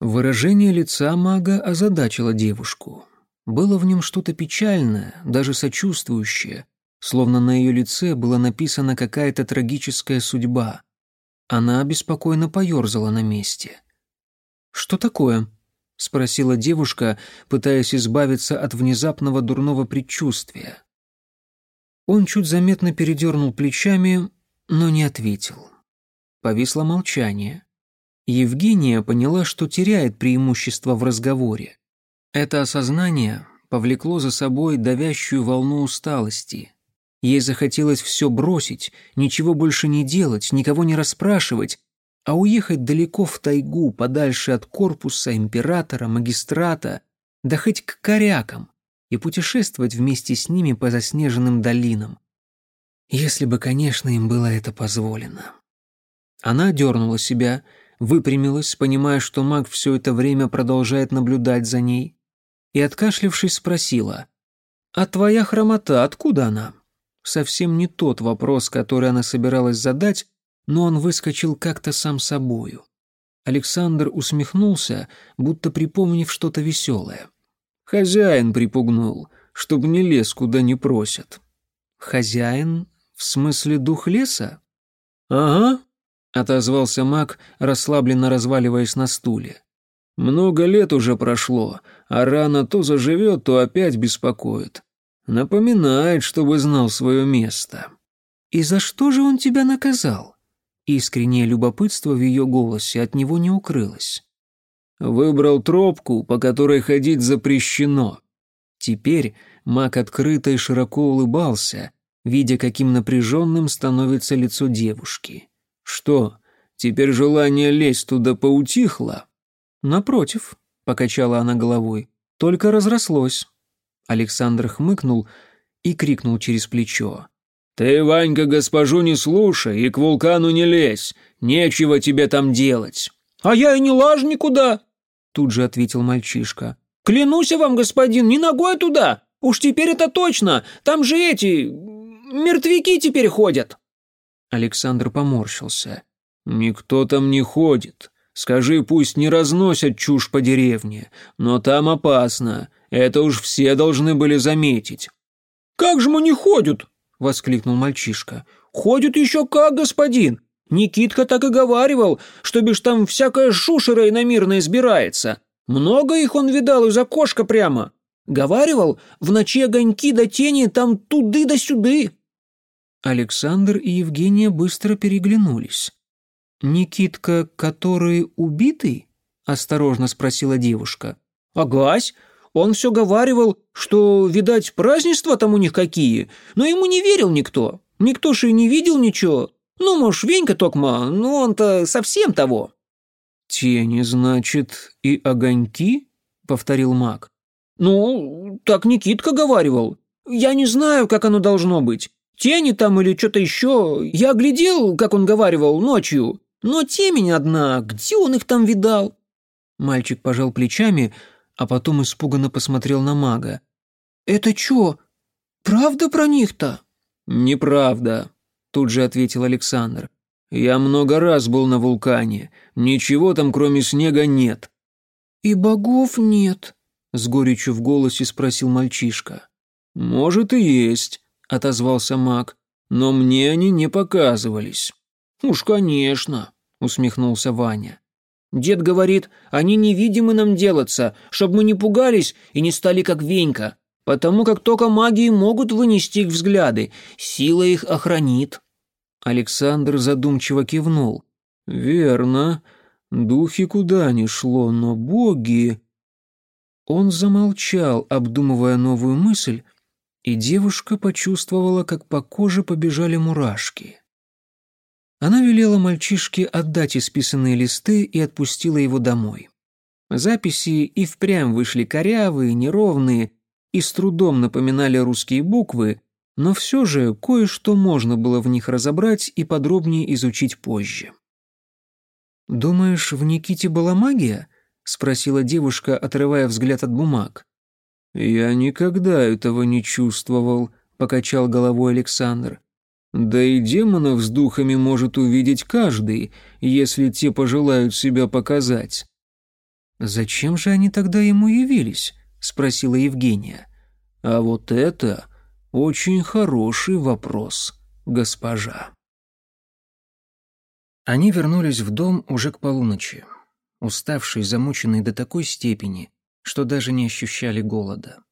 Выражение лица мага озадачило девушку. Было в нем что-то печальное, даже сочувствующее, словно на ее лице была написана какая-то трагическая судьба. Она беспокойно поерзала на месте. «Что такое?» — спросила девушка, пытаясь избавиться от внезапного дурного предчувствия. Он чуть заметно передернул плечами, но не ответил. Повисло молчание. Евгения поняла, что теряет преимущество в разговоре. Это осознание повлекло за собой давящую волну усталости. Ей захотелось все бросить, ничего больше не делать, никого не расспрашивать, а уехать далеко в тайгу, подальше от корпуса, императора, магистрата, да хоть к корякам, и путешествовать вместе с ними по заснеженным долинам. Если бы, конечно, им было это позволено. Она дернула себя, выпрямилась, понимая, что маг все это время продолжает наблюдать за ней, и, откашлившись, спросила, «А твоя хромота, откуда она?» Совсем не тот вопрос, который она собиралась задать, но он выскочил как-то сам собою. Александр усмехнулся, будто припомнив что-то веселое. «Хозяин припугнул, чтобы не лез, куда не просят». «Хозяин? В смысле дух леса?» «Ага», — отозвался маг, расслабленно разваливаясь на стуле. «Много лет уже прошло, а рана то заживет, то опять беспокоит. Напоминает, чтобы знал свое место». «И за что же он тебя наказал?» Искреннее любопытство в ее голосе от него не укрылось. «Выбрал тропку, по которой ходить запрещено». Теперь маг открыто и широко улыбался, видя, каким напряженным становится лицо девушки. «Что, теперь желание лезть туда поутихло?» «Напротив», — покачала она головой, — «только разрослось». Александр хмыкнул и крикнул через плечо. «Ты, Ванька, госпожу не слушай и к вулкану не лезь, нечего тебе там делать». «А я и не лажу никуда», — тут же ответил мальчишка. «Клянусь вам, господин, не ногой туда, уж теперь это точно, там же эти... мертвяки теперь ходят». Александр поморщился. «Никто там не ходит. Скажи, пусть не разносят чушь по деревне, но там опасно, это уж все должны были заметить». «Как же мы не ходят?» — воскликнул мальчишка. «Ходит еще как, господин! Никитка так и говаривал, что бишь там всякая шушера иномирная избирается. Много их он видал из окошка прямо. Говаривал, в ночи огоньки до тени там туды да сюды». Александр и Евгения быстро переглянулись. «Никитка, который убитый?» — осторожно спросила девушка. «Агась, он все говаривал, что, видать, празднества там у них какие, но ему не верил никто. Никто же и не видел ничего. Ну, может, Венька Токма, ну он-то совсем того». «Тени, значит, и огоньки?» — повторил маг. «Ну, так Никитка говаривал. Я не знаю, как оно должно быть. Тени там или что-то еще. Я глядел, как он говаривал, ночью. Но темень одна, где он их там видал?» Мальчик пожал плечами, а потом испуганно посмотрел на мага. «Это чё, правда про них-то?» «Неправда», — тут же ответил Александр. «Я много раз был на вулкане. Ничего там, кроме снега, нет». «И богов нет?» — с горечью в голосе спросил мальчишка. «Может и есть», — отозвался маг, «но мне они не показывались». «Уж, конечно», — усмехнулся Ваня. Дед говорит, они невидимы нам делаться, чтобы мы не пугались и не стали как Венька, потому как только магии могут вынести их взгляды, сила их охранит». Александр задумчиво кивнул. «Верно. Духи куда ни шло, но боги...» Он замолчал, обдумывая новую мысль, и девушка почувствовала, как по коже побежали мурашки. Она велела мальчишке отдать исписанные листы и отпустила его домой. Записи и впрямь вышли корявые, неровные и с трудом напоминали русские буквы, но все же кое-что можно было в них разобрать и подробнее изучить позже. «Думаешь, в Никите была магия?» — спросила девушка, отрывая взгляд от бумаг. «Я никогда этого не чувствовал», — покачал головой Александр. Да и демонов с духами может увидеть каждый, если те пожелают себя показать. «Зачем же они тогда ему явились?» — спросила Евгения. «А вот это очень хороший вопрос, госпожа». Они вернулись в дом уже к полуночи, уставшие, замученные до такой степени, что даже не ощущали голода.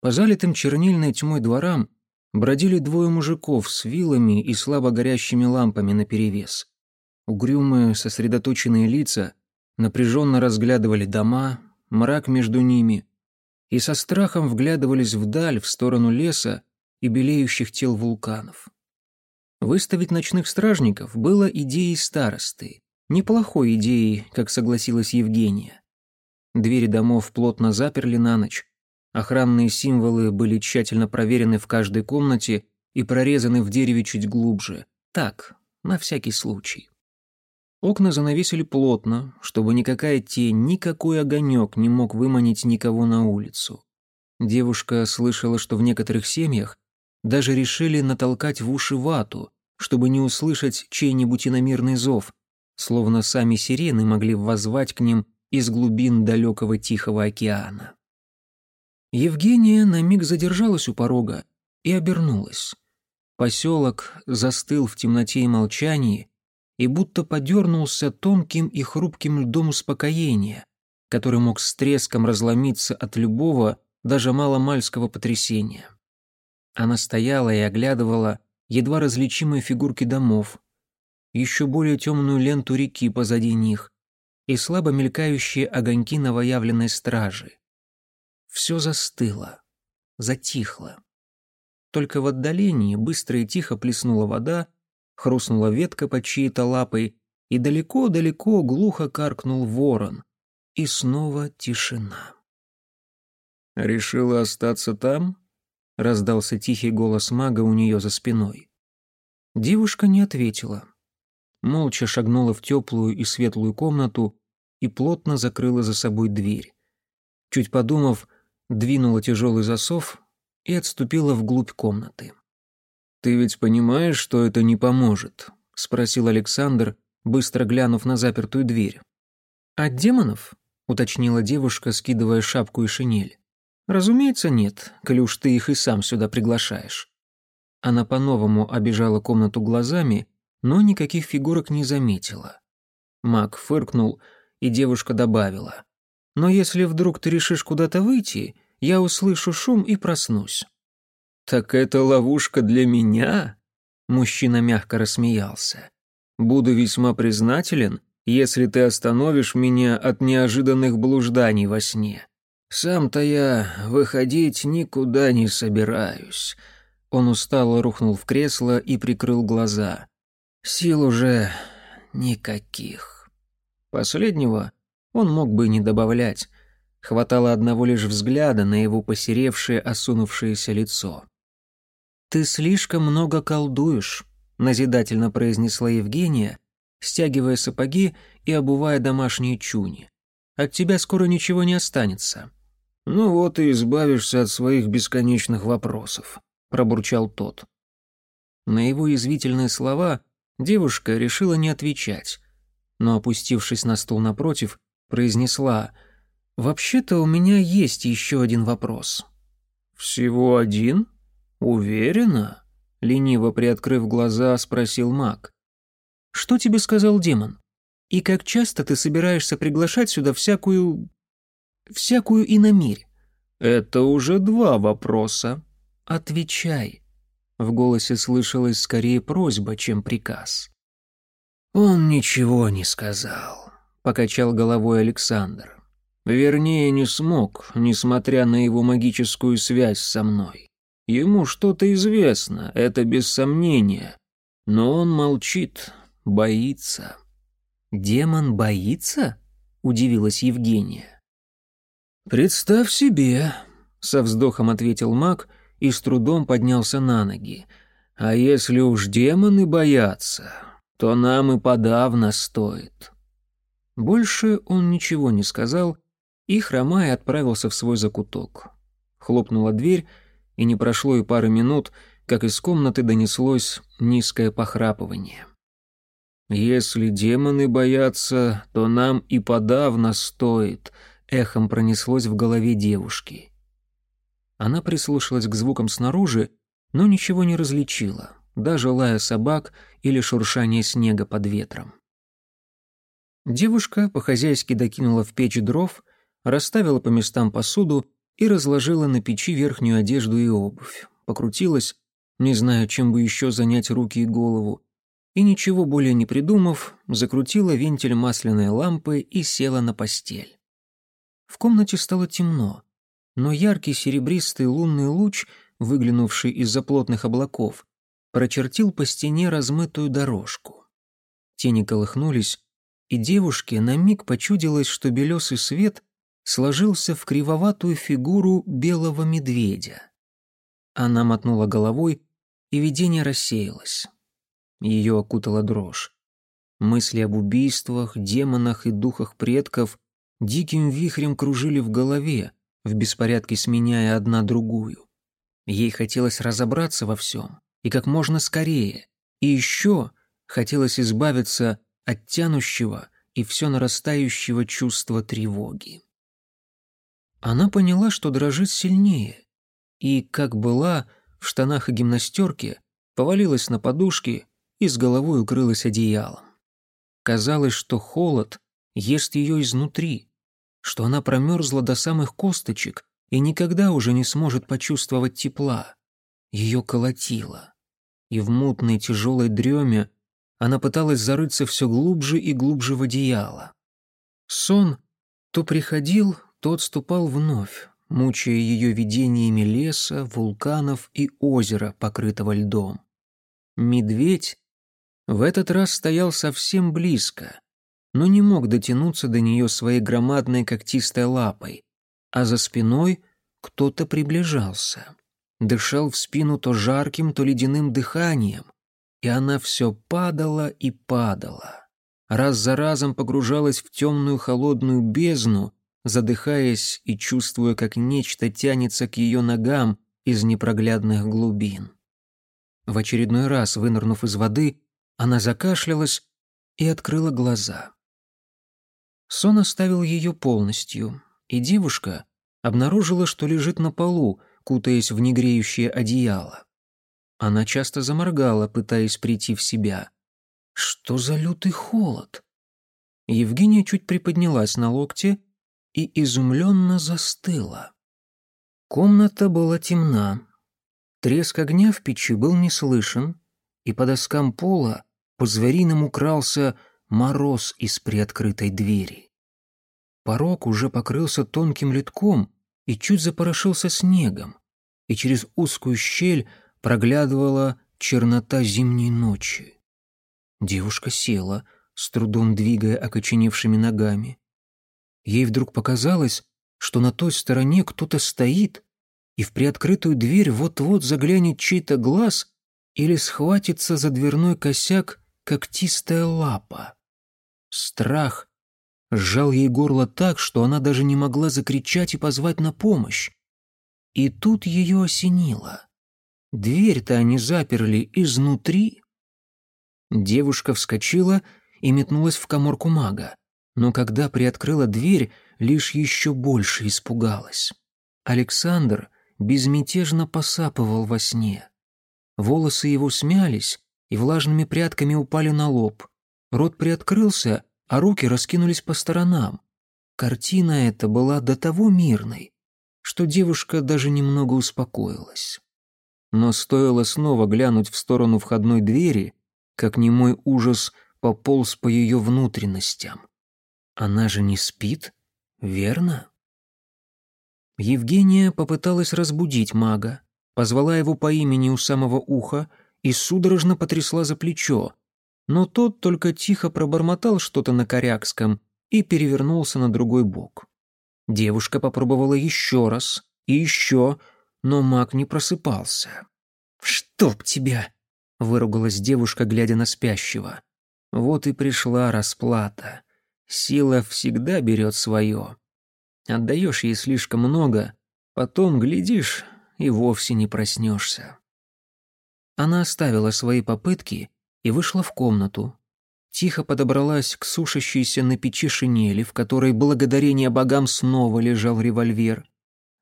По залитым чернильной тьмой дворам бродили двое мужиков с вилами и слабо горящими лампами наперевес. Угрюмые, сосредоточенные лица напряженно разглядывали дома, мрак между ними, и со страхом вглядывались вдаль, в сторону леса и белеющих тел вулканов. Выставить ночных стражников было идеей старосты, неплохой идеей, как согласилась Евгения. Двери домов плотно заперли на ночь, Охранные символы были тщательно проверены в каждой комнате и прорезаны в дереве чуть глубже. Так, на всякий случай. Окна занавесили плотно, чтобы никакая тень, никакой огонек не мог выманить никого на улицу. Девушка слышала, что в некоторых семьях даже решили натолкать в уши вату, чтобы не услышать чей-нибудь иномирный зов, словно сами сирены могли воззвать к ним из глубин далекого Тихого океана. Евгения на миг задержалась у порога и обернулась. Поселок застыл в темноте и молчании и будто подернулся тонким и хрупким льдом успокоения, который мог с треском разломиться от любого, даже маломальского потрясения. Она стояла и оглядывала едва различимые фигурки домов. еще более темную ленту реки позади них и слабо мелькающие огоньки новоявленной стражи. Все застыло, затихло. Только в отдалении быстро и тихо плеснула вода, хрустнула ветка под чьей-то лапой, и далеко-далеко глухо каркнул ворон. И снова тишина. «Решила остаться там?» — раздался тихий голос мага у нее за спиной. Девушка не ответила. Молча шагнула в теплую и светлую комнату и плотно закрыла за собой дверь. Чуть подумав, двинула тяжелый засов и отступила вглубь комнаты. «Ты ведь понимаешь, что это не поможет?» — спросил Александр, быстро глянув на запертую дверь. «От демонов?» — уточнила девушка, скидывая шапку и шинель. «Разумеется, нет, уж ты их и сам сюда приглашаешь». Она по-новому обижала комнату глазами, но никаких фигурок не заметила. Мак фыркнул, и девушка добавила. «Но если вдруг ты решишь куда-то выйти, я услышу шум и проснусь». «Так это ловушка для меня?» Мужчина мягко рассмеялся. «Буду весьма признателен, если ты остановишь меня от неожиданных блужданий во сне. Сам-то я выходить никуда не собираюсь». Он устало рухнул в кресло и прикрыл глаза. «Сил уже никаких». Последнего он мог бы не добавлять. Хватало одного лишь взгляда на его посеревшее, осунувшееся лицо. «Ты слишком много колдуешь», — назидательно произнесла Евгения, стягивая сапоги и обувая домашние чуни. «От тебя скоро ничего не останется». «Ну вот и избавишься от своих бесконечных вопросов», — пробурчал тот. На его язвительные слова девушка решила не отвечать, но, опустившись на стул напротив, произнесла «Вообще-то у меня есть еще один вопрос». «Всего один? Уверена?» Лениво приоткрыв глаза, спросил маг. «Что тебе сказал демон? И как часто ты собираешься приглашать сюда всякую всякую иномирь. Это уже два вопроса. Отвечай. В голосе слышалась скорее просьба, чем приказ. Он ничего не сказал, покачал головой Александр. Вернее, не смог, несмотря на его магическую связь со мной. Ему что-то известно, это без сомнения. Но он молчит, боится. Демон боится? удивилась Евгения. «Представь себе», — со вздохом ответил маг и с трудом поднялся на ноги. «А если уж демоны боятся, то нам и подавно стоит». Больше он ничего не сказал и, хромая, отправился в свой закуток. Хлопнула дверь, и не прошло и пары минут, как из комнаты донеслось низкое похрапывание. «Если демоны боятся, то нам и подавно стоит», эхом пронеслось в голове девушки. Она прислушалась к звукам снаружи, но ничего не различила, даже лая собак или шуршание снега под ветром. Девушка по-хозяйски докинула в печь дров, расставила по местам посуду и разложила на печи верхнюю одежду и обувь. Покрутилась, не зная, чем бы еще занять руки и голову, и ничего более не придумав, закрутила вентиль масляной лампы и села на постель. В комнате стало темно, но яркий серебристый лунный луч, выглянувший из-за плотных облаков, прочертил по стене размытую дорожку. Тени колыхнулись, и девушке на миг почудилось, что белесый свет сложился в кривоватую фигуру белого медведя. Она мотнула головой, и видение рассеялось. Ее окутала дрожь. Мысли об убийствах, демонах и духах предков диким вихрем кружили в голове, в беспорядке сменяя одна другую. Ей хотелось разобраться во всем, и как можно скорее. И еще хотелось избавиться от тянущего и все нарастающего чувства тревоги. Она поняла, что дрожит сильнее, и, как была, в штанах и гимнастерке, повалилась на подушки и с головой укрылась одеялом. Казалось, что холод ест ее изнутри, что она промерзла до самых косточек и никогда уже не сможет почувствовать тепла. Ее колотило. И в мутной тяжелой дреме она пыталась зарыться все глубже и глубже в одеяло. Сон то приходил, то отступал вновь, мучая ее видениями леса, вулканов и озера, покрытого льдом. Медведь в этот раз стоял совсем близко, но не мог дотянуться до нее своей громадной когтистой лапой, а за спиной кто-то приближался. Дышал в спину то жарким, то ледяным дыханием, и она все падала и падала. Раз за разом погружалась в темную холодную бездну, задыхаясь и чувствуя, как нечто тянется к ее ногам из непроглядных глубин. В очередной раз, вынырнув из воды, она закашлялась и открыла глаза. Сон оставил ее полностью, и девушка обнаружила, что лежит на полу, кутаясь в негреющее одеяло. Она часто заморгала, пытаясь прийти в себя. Что за лютый холод? Евгения чуть приподнялась на локте и изумленно застыла. Комната была темна. Треск огня в печи был не слышен, и по доскам пола по-звериному крался мороз из приоткрытой двери. Порог уже покрылся тонким литком и чуть запорошился снегом, и через узкую щель проглядывала чернота зимней ночи. Девушка села, с трудом двигая окоченевшими ногами. Ей вдруг показалось, что на той стороне кто-то стоит, и в приоткрытую дверь вот-вот заглянет чей-то глаз или схватится за дверной косяк когтистая лапа. Страх сжал ей горло так, что она даже не могла закричать и позвать на помощь. И тут ее осенило. Дверь-то они заперли изнутри. Девушка вскочила и метнулась в коморку мага, но когда приоткрыла дверь, лишь еще больше испугалась. Александр безмятежно посапывал во сне. Волосы его смялись и влажными прядками упали на лоб. Рот приоткрылся, а руки раскинулись по сторонам. Картина эта была до того мирной, что девушка даже немного успокоилась. Но стоило снова глянуть в сторону входной двери, как немой ужас пополз по ее внутренностям. Она же не спит, верно? Евгения попыталась разбудить мага, позвала его по имени у самого уха и судорожно потрясла за плечо, но тот только тихо пробормотал что-то на корякском и перевернулся на другой бок. Девушка попробовала еще раз и еще, но маг не просыпался. «Чтоб тебя!» — выругалась девушка, глядя на спящего. Вот и пришла расплата. Сила всегда берет свое. Отдаешь ей слишком много, потом, глядишь, и вовсе не проснешься. Она оставила свои попытки и вышла в комнату. Тихо подобралась к сушащейся на печи шинели, в которой, благодарение богам, снова лежал револьвер.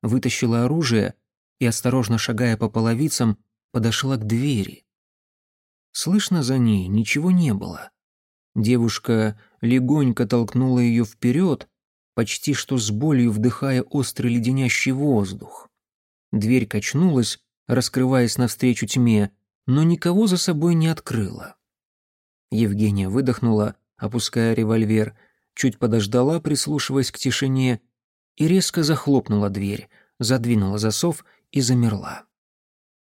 Вытащила оружие и, осторожно шагая по половицам, подошла к двери. Слышно за ней ничего не было. Девушка легонько толкнула ее вперед, почти что с болью вдыхая острый леденящий воздух. Дверь качнулась, раскрываясь навстречу тьме, но никого за собой не открыла. Евгения выдохнула, опуская револьвер, чуть подождала, прислушиваясь к тишине, и резко захлопнула дверь, задвинула засов и замерла.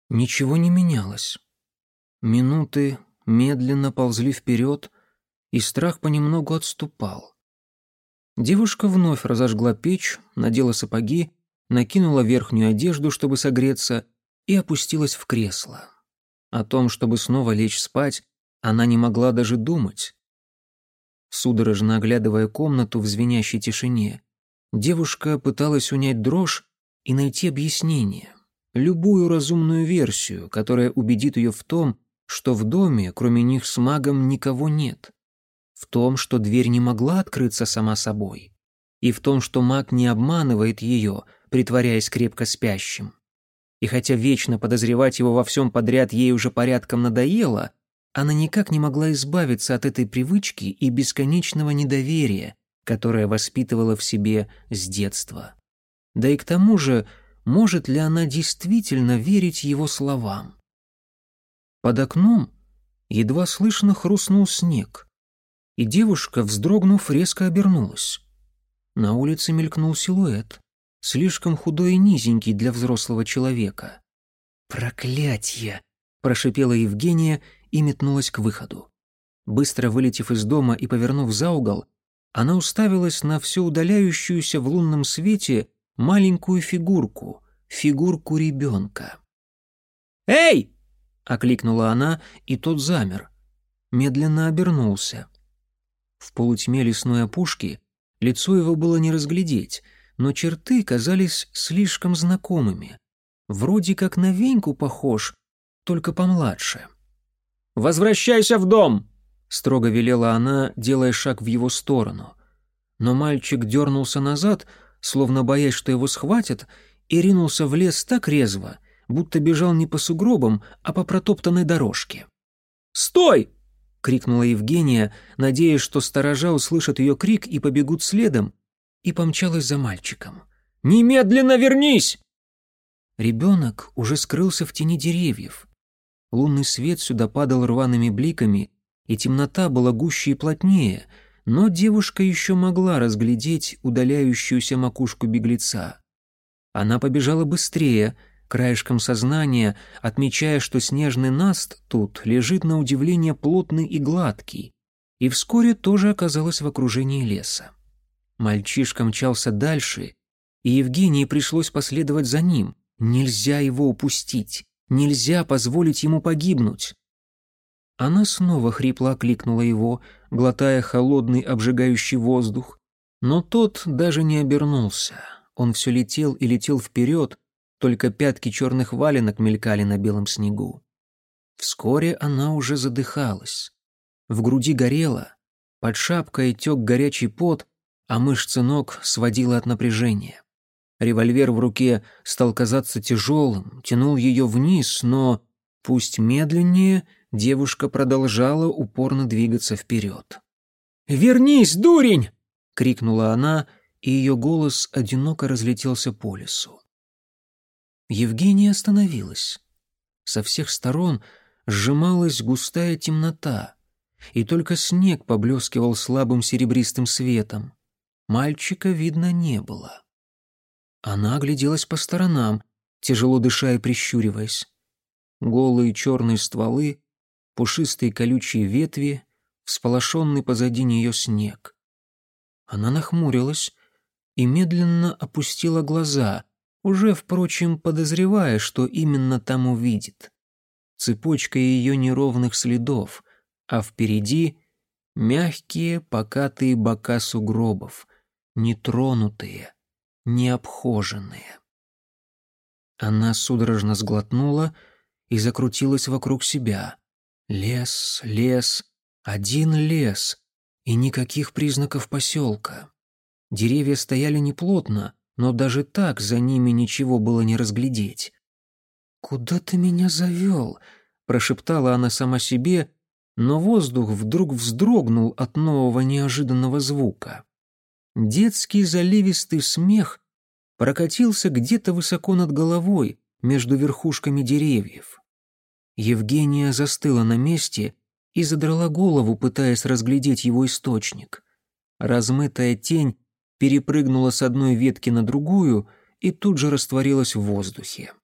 Ничего не менялось. Минуты медленно ползли вперед, и страх понемногу отступал. Девушка вновь разожгла печь, надела сапоги, накинула верхнюю одежду, чтобы согреться, и опустилась в кресло. О том, чтобы снова лечь спать, она не могла даже думать. Судорожно оглядывая комнату в звенящей тишине, девушка пыталась унять дрожь и найти объяснение, любую разумную версию, которая убедит ее в том, что в доме, кроме них с магом, никого нет. В том, что дверь не могла открыться сама собой. И в том, что маг не обманывает ее, притворяясь крепко спящим. И хотя вечно подозревать его во всем подряд ей уже порядком надоело, она никак не могла избавиться от этой привычки и бесконечного недоверия, которое воспитывала в себе с детства. Да и к тому же, может ли она действительно верить его словам? Под окном едва слышно хрустнул снег, и девушка, вздрогнув, резко обернулась. На улице мелькнул силуэт, слишком худой и низенький для взрослого человека. «Проклятье!» — прошипела Евгения и метнулась к выходу. Быстро вылетев из дома и повернув за угол, она уставилась на всю удаляющуюся в лунном свете маленькую фигурку, фигурку ребенка. «Эй!» — окликнула она, и тот замер. Медленно обернулся. В полутьме лесной опушки лицо его было не разглядеть, но черты казались слишком знакомыми. Вроде как на Веньку похож, только помладше. «Возвращайся в дом!» — строго велела она, делая шаг в его сторону. Но мальчик дернулся назад, словно боясь, что его схватят, и ринулся в лес так резво, будто бежал не по сугробам, а по протоптанной дорожке. «Стой!» — крикнула Евгения, надеясь, что сторожа услышат ее крик и побегут следом, и помчалась за мальчиком. «Немедленно вернись!» Ребенок уже скрылся в тени деревьев. Лунный свет сюда падал рваными бликами, и темнота была гуще и плотнее, но девушка еще могла разглядеть удаляющуюся макушку беглеца. Она побежала быстрее, краешком сознания, отмечая, что снежный наст тут лежит на удивление плотный и гладкий, и вскоре тоже оказалась в окружении леса. Мальчишка мчался дальше, и Евгении пришлось последовать за ним. Нельзя его упустить, нельзя позволить ему погибнуть. Она снова хрипло окликнула его, глотая холодный обжигающий воздух, но тот даже не обернулся. Он все летел и летел вперед, только пятки черных валенок мелькали на белом снегу. Вскоре она уже задыхалась. В груди горело, под шапкой тек горячий пот, а мышцы ног сводило от напряжения. Револьвер в руке стал казаться тяжелым, тянул ее вниз, но, пусть медленнее, девушка продолжала упорно двигаться вперед. «Вернись, дурень!» — крикнула она, и ее голос одиноко разлетелся по лесу. Евгения остановилась. Со всех сторон сжималась густая темнота, и только снег поблескивал слабым серебристым светом. Мальчика видно не было. Она огляделась по сторонам, тяжело дыша и прищуриваясь. Голые черные стволы, пушистые колючие ветви, всполошенный позади нее снег. Она нахмурилась, и медленно опустила глаза, уже, впрочем, подозревая, что именно там увидит. Цепочка ее неровных следов, а впереди мягкие покатые бока сугробов, нетронутые, необхоженные. Она судорожно сглотнула и закрутилась вокруг себя. Лес, лес, один лес, и никаких признаков поселка. Деревья стояли неплотно, но даже так за ними ничего было не разглядеть. «Куда ты меня завел?» — прошептала она сама себе, но воздух вдруг вздрогнул от нового неожиданного звука. Детский заливистый смех прокатился где-то высоко над головой, между верхушками деревьев. Евгения застыла на месте и задрала голову, пытаясь разглядеть его источник. Размытая тень перепрыгнула с одной ветки на другую и тут же растворилась в воздухе.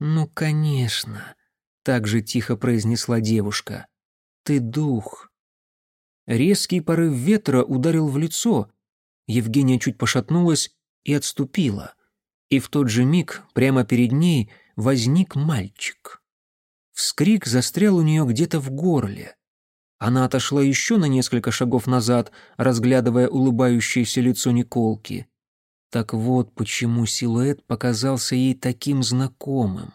«Ну, конечно», — так же тихо произнесла девушка. «Ты дух». Резкий порыв ветра ударил в лицо. Евгения чуть пошатнулась и отступила. И в тот же миг прямо перед ней возник мальчик. Вскрик застрял у нее где-то в горле. Она отошла еще на несколько шагов назад, разглядывая улыбающееся лицо Николки. Так вот почему силуэт показался ей таким знакомым.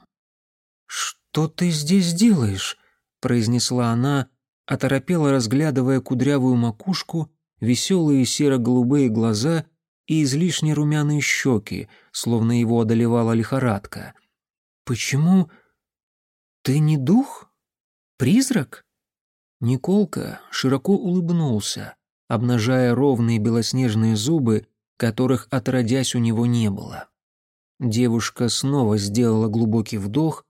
«Что ты здесь делаешь?» — произнесла она, оторопела, разглядывая кудрявую макушку, веселые серо-голубые глаза и излишне румяные щеки, словно его одолевала лихорадка. «Почему? Ты не дух? Призрак?» Николка широко улыбнулся, обнажая ровные белоснежные зубы, которых отродясь у него не было. Девушка снова сделала глубокий вдох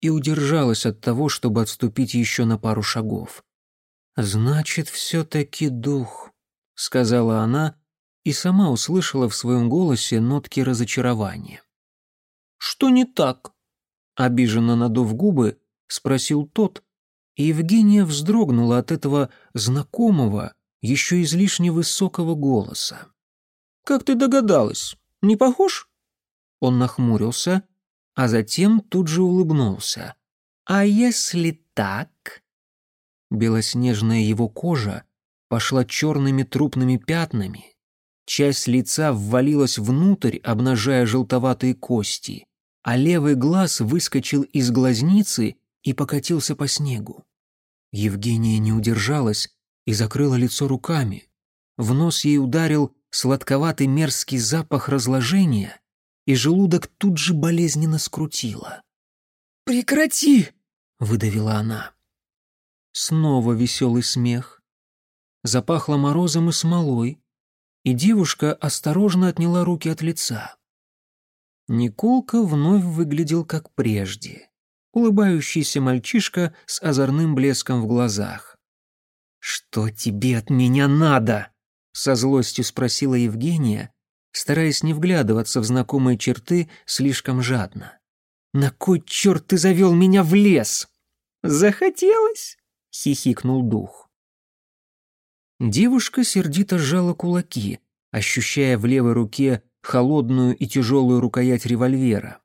и удержалась от того, чтобы отступить еще на пару шагов. «Значит, все-таки дух», — сказала она, и сама услышала в своем голосе нотки разочарования. «Что не так?» Обиженно надув губы, спросил тот, и Евгения вздрогнула от этого знакомого, еще излишне высокого голоса. «Как ты догадалась? Не похож?» Он нахмурился, а затем тут же улыбнулся. «А если так?» Белоснежная его кожа пошла черными трупными пятнами, часть лица ввалилась внутрь, обнажая желтоватые кости, а левый глаз выскочил из глазницы и покатился по снегу. Евгения не удержалась и закрыла лицо руками. В нос ей ударил сладковатый мерзкий запах разложения, и желудок тут же болезненно скрутило. «Прекрати!» — выдавила она. Снова веселый смех. Запахло морозом и смолой, и девушка осторожно отняла руки от лица. Николка вновь выглядел как прежде. Улыбающийся мальчишка с озорным блеском в глазах. «Что тебе от меня надо?» — со злостью спросила Евгения, стараясь не вглядываться в знакомые черты слишком жадно. «На кой черт ты завел меня в лес?» «Захотелось?» — хихикнул дух. Девушка сердито сжала кулаки, ощущая в левой руке холодную и тяжелую рукоять револьвера.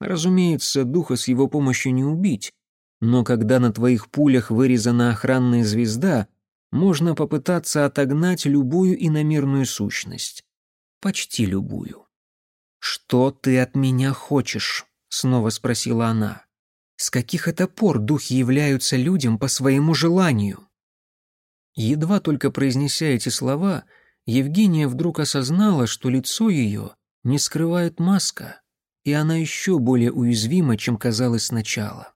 Разумеется, духа с его помощью не убить, но когда на твоих пулях вырезана охранная звезда, можно попытаться отогнать любую иномерную сущность. Почти любую. «Что ты от меня хочешь?» — снова спросила она. «С каких это пор духи являются людям по своему желанию?» Едва только произнеся эти слова, Евгения вдруг осознала, что лицо ее не скрывает маска, и она еще более уязвима, чем казалось сначала.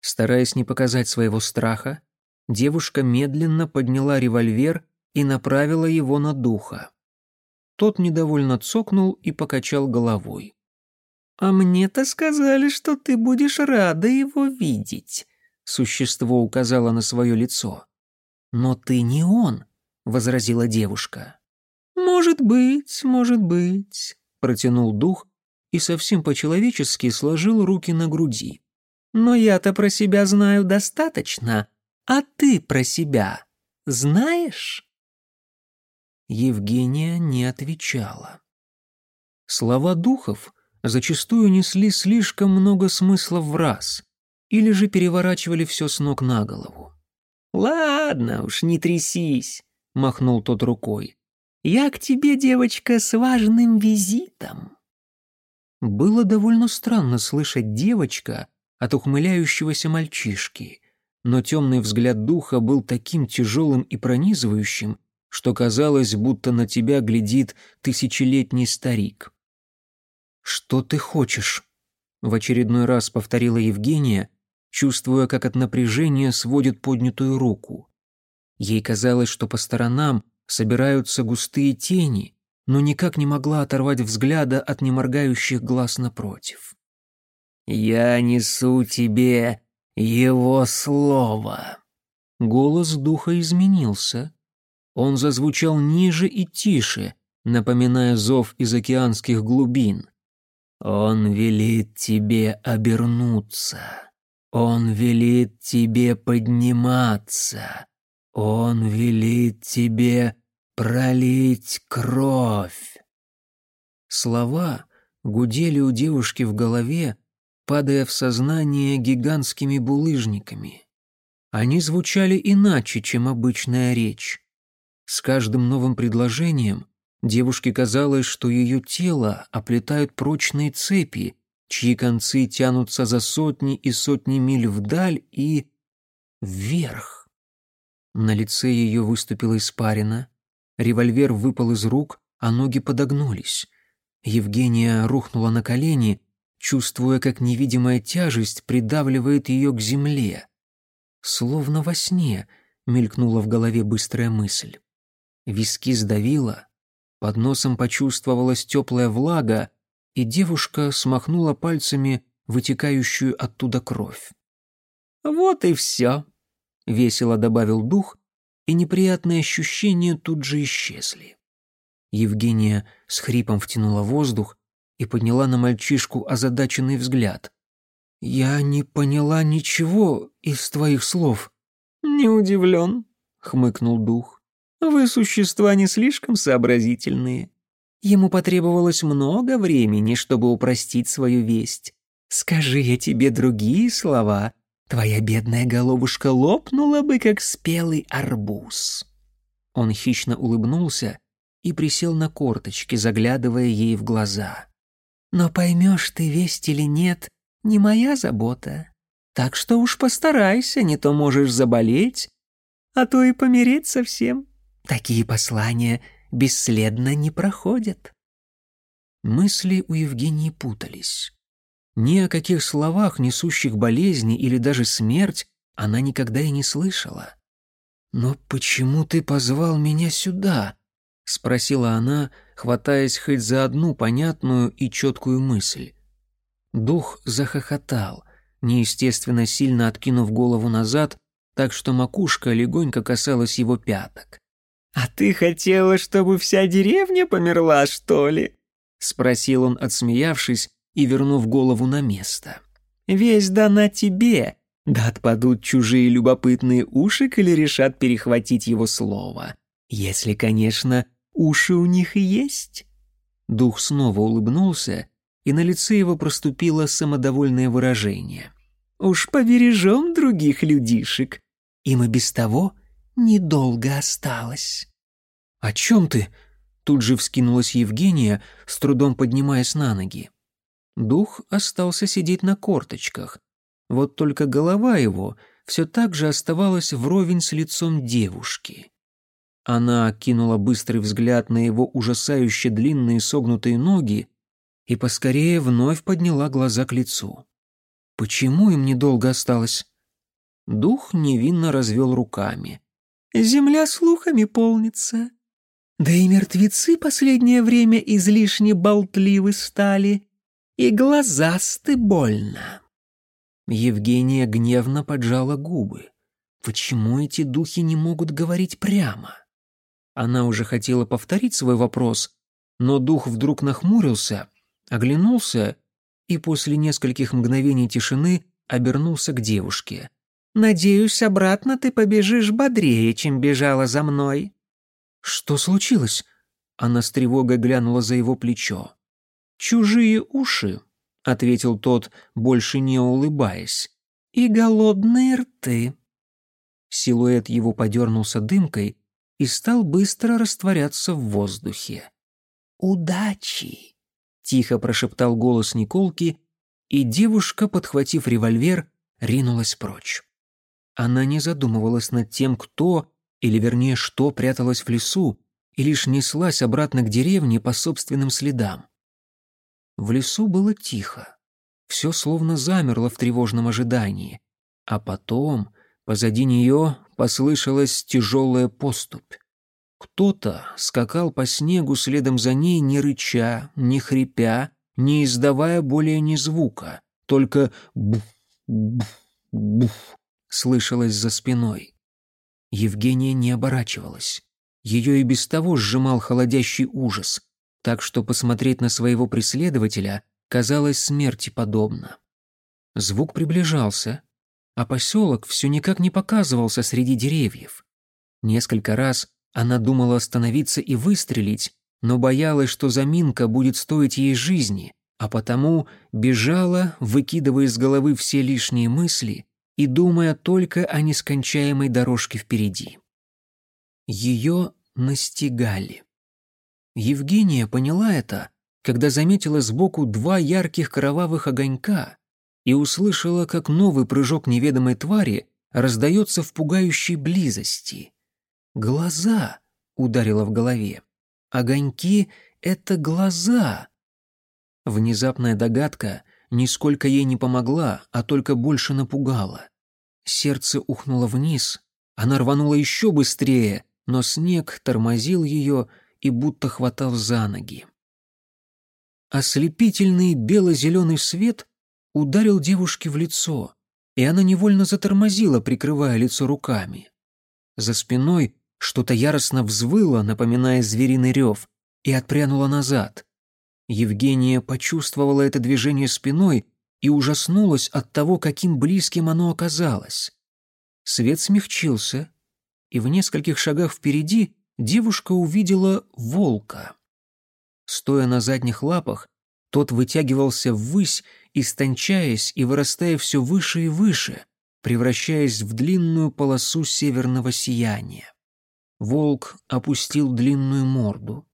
Стараясь не показать своего страха, девушка медленно подняла револьвер и направила его на духа. Тот недовольно цокнул и покачал головой. «А мне-то сказали, что ты будешь рада его видеть», — существо указало на свое лицо. «Но ты не он», возразила девушка. «Может быть, может быть», — протянул дух и совсем по-человечески сложил руки на груди. «Но я-то про себя знаю достаточно, а ты про себя знаешь?» Евгения не отвечала. Слова духов зачастую несли слишком много смысла в раз или же переворачивали все с ног на голову. «Ладно уж, не трясись махнул тот рукой. «Я к тебе, девочка, с важным визитом». Было довольно странно слышать девочка от ухмыляющегося мальчишки, но темный взгляд духа был таким тяжелым и пронизывающим, что казалось, будто на тебя глядит тысячелетний старик. «Что ты хочешь?» — в очередной раз повторила Евгения, чувствуя, как от напряжения сводит поднятую руку. Ей казалось, что по сторонам собираются густые тени, но никак не могла оторвать взгляда от неморгающих глаз напротив. «Я несу тебе его слово». Голос духа изменился. Он зазвучал ниже и тише, напоминая зов из океанских глубин. «Он велит тебе обернуться. Он велит тебе подниматься. Он велит тебе пролить кровь. Слова гудели у девушки в голове, падая в сознание гигантскими булыжниками. Они звучали иначе, чем обычная речь. С каждым новым предложением девушке казалось, что ее тело оплетают прочные цепи, чьи концы тянутся за сотни и сотни миль вдаль и вверх. На лице ее выступила испарина, револьвер выпал из рук, а ноги подогнулись. Евгения рухнула на колени, чувствуя, как невидимая тяжесть придавливает ее к земле. Словно во сне мелькнула в голове быстрая мысль. Виски сдавило, под носом почувствовалась теплая влага, и девушка смахнула пальцами вытекающую оттуда кровь. «Вот и все», — весело добавил дух, и неприятные ощущения тут же исчезли. Евгения с хрипом втянула воздух и подняла на мальчишку озадаченный взгляд. «Я не поняла ничего из твоих слов». «Не удивлен», — хмыкнул дух. «Вы существа не слишком сообразительные. Ему потребовалось много времени, чтобы упростить свою весть. Скажи я тебе другие слова, твоя бедная головушка лопнула бы, как спелый арбуз». Он хищно улыбнулся и присел на корточки, заглядывая ей в глаза. «Но поймешь ты весть или нет, не моя забота. Так что уж постарайся, не то можешь заболеть, а то и помереть совсем. Такие послания бесследно не проходят». Мысли у Евгении путались. Ни о каких словах, несущих болезни или даже смерть, она никогда и не слышала. «Но почему ты позвал меня сюда?» — спросила она, хватаясь хоть за одну понятную и четкую мысль. Дух захохотал, неестественно сильно откинув голову назад, так что макушка легонько касалась его пяток. «А ты хотела, чтобы вся деревня померла, что ли?» — спросил он, отсмеявшись и вернув голову на место. «Весь дана тебе, да отпадут чужие любопытные уши или решат перехватить его слово. Если, конечно, уши у них и есть». Дух снова улыбнулся, и на лице его проступило самодовольное выражение. «Уж побережем других людишек. Им и без того недолго осталось». «О чем ты?» Тут же вскинулась Евгения, с трудом поднимаясь на ноги. Дух остался сидеть на корточках. Вот только голова его все так же оставалась вровень с лицом девушки. Она кинула быстрый взгляд на его ужасающе длинные согнутые ноги и поскорее вновь подняла глаза к лицу. «Почему им недолго осталось?» Дух невинно развел руками. «Земля слухами полнится. Да и мертвецы последнее время излишне болтливы стали, и глазасты больно. Евгения гневно поджала губы. Почему эти духи не могут говорить прямо? Она уже хотела повторить свой вопрос, но дух вдруг нахмурился, оглянулся и после нескольких мгновений тишины обернулся к девушке. «Надеюсь, обратно ты побежишь бодрее, чем бежала за мной». «Что случилось?» Она с тревогой глянула за его плечо. «Чужие уши», — ответил тот, больше не улыбаясь, — «и голодные рты». Силуэт его подернулся дымкой и стал быстро растворяться в воздухе. «Удачи!» — тихо прошептал голос Николки, и девушка, подхватив револьвер, ринулась прочь. Она не задумывалась над тем, кто или вернее, что пряталось в лесу, и лишь неслась обратно к деревне по собственным следам. В лесу было тихо. Все словно замерло в тревожном ожидании. А потом позади нее послышалась тяжелая поступь. Кто-то скакал по снегу следом за ней, не рыча, не хрипя, не издавая более ни звука, только буф, буф, буф слышалось за спиной. Евгения не оборачивалась. Ее и без того сжимал холодящий ужас, так что посмотреть на своего преследователя казалось смерти подобно. Звук приближался, а поселок все никак не показывался среди деревьев. Несколько раз она думала остановиться и выстрелить, но боялась, что заминка будет стоить ей жизни, а потому бежала, выкидывая из головы все лишние мысли и думая только о нескончаемой дорожке впереди. Ее настигали. Евгения поняла это, когда заметила сбоку два ярких кровавых огонька и услышала, как новый прыжок неведомой твари раздается в пугающей близости. «Глаза!» — ударило в голове. «Огоньки — это глаза!» Внезапная догадка нисколько ей не помогла, а только больше напугала. Сердце ухнуло вниз, она рванула еще быстрее, но снег тормозил ее и будто хватал за ноги. Ослепительный бело-зеленый свет ударил девушке в лицо, и она невольно затормозила, прикрывая лицо руками. За спиной что-то яростно взвыло, напоминая звериный рев, и отпрянула назад. Евгения почувствовала это движение спиной и ужаснулась от того, каким близким оно оказалось. Свет смягчился, и в нескольких шагах впереди девушка увидела волка. Стоя на задних лапах, тот вытягивался ввысь, истончаясь и вырастая все выше и выше, превращаясь в длинную полосу северного сияния. Волк опустил длинную морду.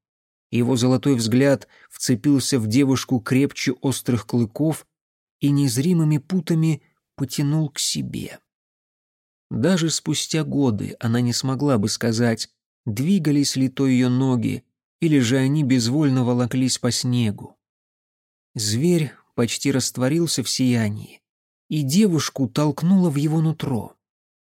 Его золотой взгляд вцепился в девушку крепче острых клыков и незримыми путами потянул к себе. Даже спустя годы она не смогла бы сказать, двигались ли то ее ноги, или же они безвольно волоклись по снегу. Зверь почти растворился в сиянии, и девушку толкнуло в его нутро.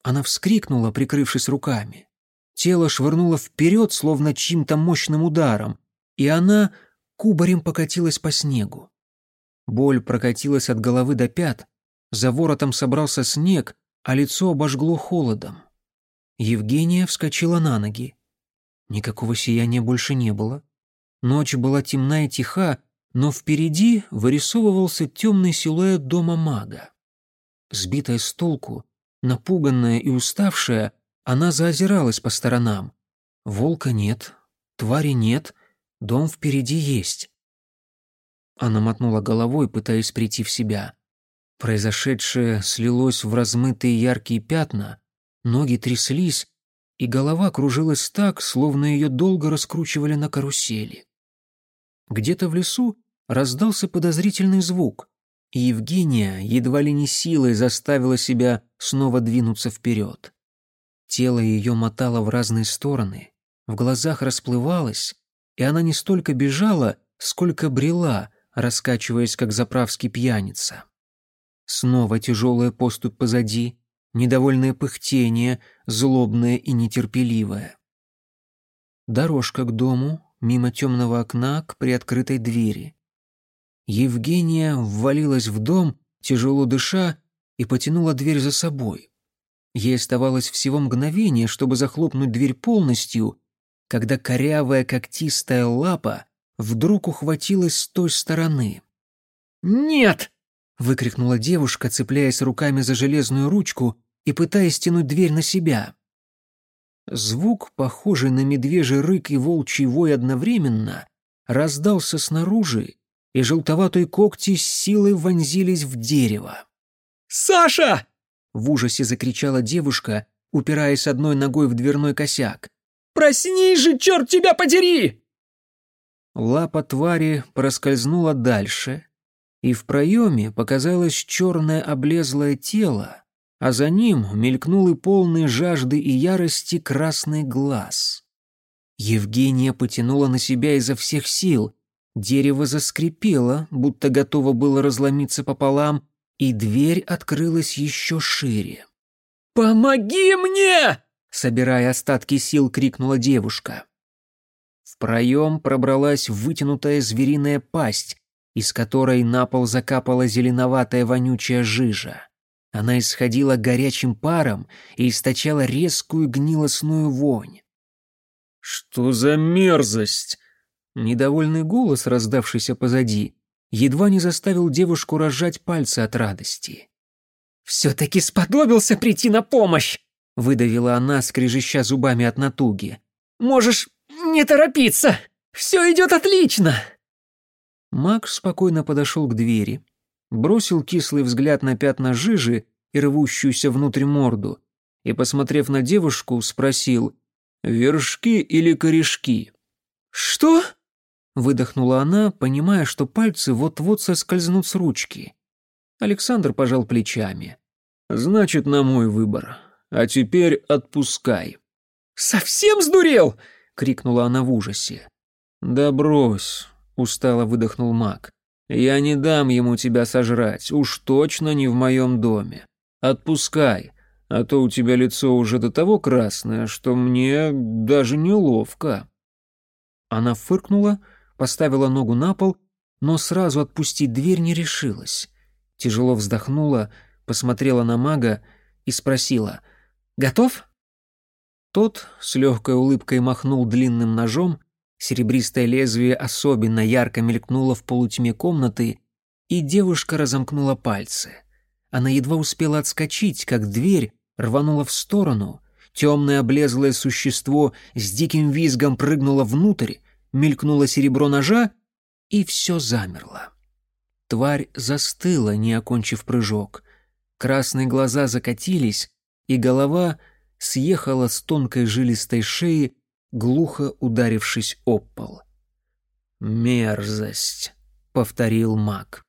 Она вскрикнула, прикрывшись руками. Тело швырнуло вперед, словно чьим-то мощным ударом, и она кубарем покатилась по снегу. Боль прокатилась от головы до пят, за воротом собрался снег, а лицо обожгло холодом. Евгения вскочила на ноги. Никакого сияния больше не было. Ночь была темна и тиха, но впереди вырисовывался темный силуэт дома мага. Сбитая с толку, напуганная и уставшая, она заозиралась по сторонам. Волка нет, твари нет, дом впереди есть. Она мотнула головой, пытаясь прийти в себя. Произошедшее слилось в размытые яркие пятна, ноги тряслись, и голова кружилась так, словно ее долго раскручивали на карусели. Где-то в лесу раздался подозрительный звук, и Евгения едва ли не силой заставила себя снова двинуться вперед. Тело ее мотало в разные стороны, в глазах расплывалось, и она не столько бежала, сколько брела, раскачиваясь, как заправский пьяница. Снова тяжелая поступь позади, недовольное пыхтение, злобное и нетерпеливое. Дорожка к дому, мимо темного окна к приоткрытой двери. Евгения ввалилась в дом, тяжело дыша, и потянула дверь за собой. Ей оставалось всего мгновение, чтобы захлопнуть дверь полностью, когда корявая когтистая лапа вдруг ухватилась с той стороны. «Нет!» — выкрикнула девушка, цепляясь руками за железную ручку и пытаясь тянуть дверь на себя. Звук, похожий на медвежий рык и волчий вой одновременно, раздался снаружи, и желтоватые когти с силой вонзились в дерево. «Саша!» — в ужасе закричала девушка, упираясь одной ногой в дверной косяк. «Проснись же, черт тебя подери!» Лапа твари проскользнула дальше, и в проеме показалось черное облезлое тело, а за ним мелькнул и полный жажды и ярости красный глаз. Евгения потянула на себя изо всех сил. Дерево заскрипело, будто готово было разломиться пополам, и дверь открылась еще шире. «Помоги мне!» — собирая остатки сил, крикнула девушка. В проем пробралась вытянутая звериная пасть, из которой на пол закапала зеленоватая вонючая жижа. Она исходила горячим паром и источала резкую гнилостную вонь. «Что за мерзость?» Недовольный голос, раздавшийся позади, едва не заставил девушку разжать пальцы от радости. «Все-таки сподобился прийти на помощь!» — выдавила она, скрежеща зубами от натуги. «Можешь не торопиться! Все идет отлично!» Макс спокойно подошел к двери, бросил кислый взгляд на пятна жижи и рвущуюся внутрь морду, и, посмотрев на девушку, спросил «Вершки или корешки?» «Что?» — выдохнула она, понимая, что пальцы вот-вот соскользнут с ручки. Александр пожал плечами. «Значит, на мой выбор. А теперь отпускай». «Совсем сдурел?» — крикнула она в ужасе. «Да брось», — устало выдохнул маг. Я не дам ему тебя сожрать, уж точно не в моем доме. Отпускай, а то у тебя лицо уже до того красное, что мне даже неловко». Она фыркнула, поставила ногу на пол, но сразу отпустить дверь не решилась. Тяжело вздохнула, посмотрела на мага и спросила «Готов?» Тот с легкой улыбкой махнул длинным ножом, серебристое лезвие особенно ярко мелькнуло в полутьме комнаты, и девушка разомкнула пальцы. Она едва успела отскочить, как дверь рванула в сторону, темное облезлое существо с диким визгом прыгнуло внутрь, мелькнуло серебро ножа, и все замерло. Тварь застыла, не окончив прыжок. Красные глаза закатились, и голова съехала с тонкой жилистой шеи, глухо ударившись об пол. «Мерзость», — повторил маг.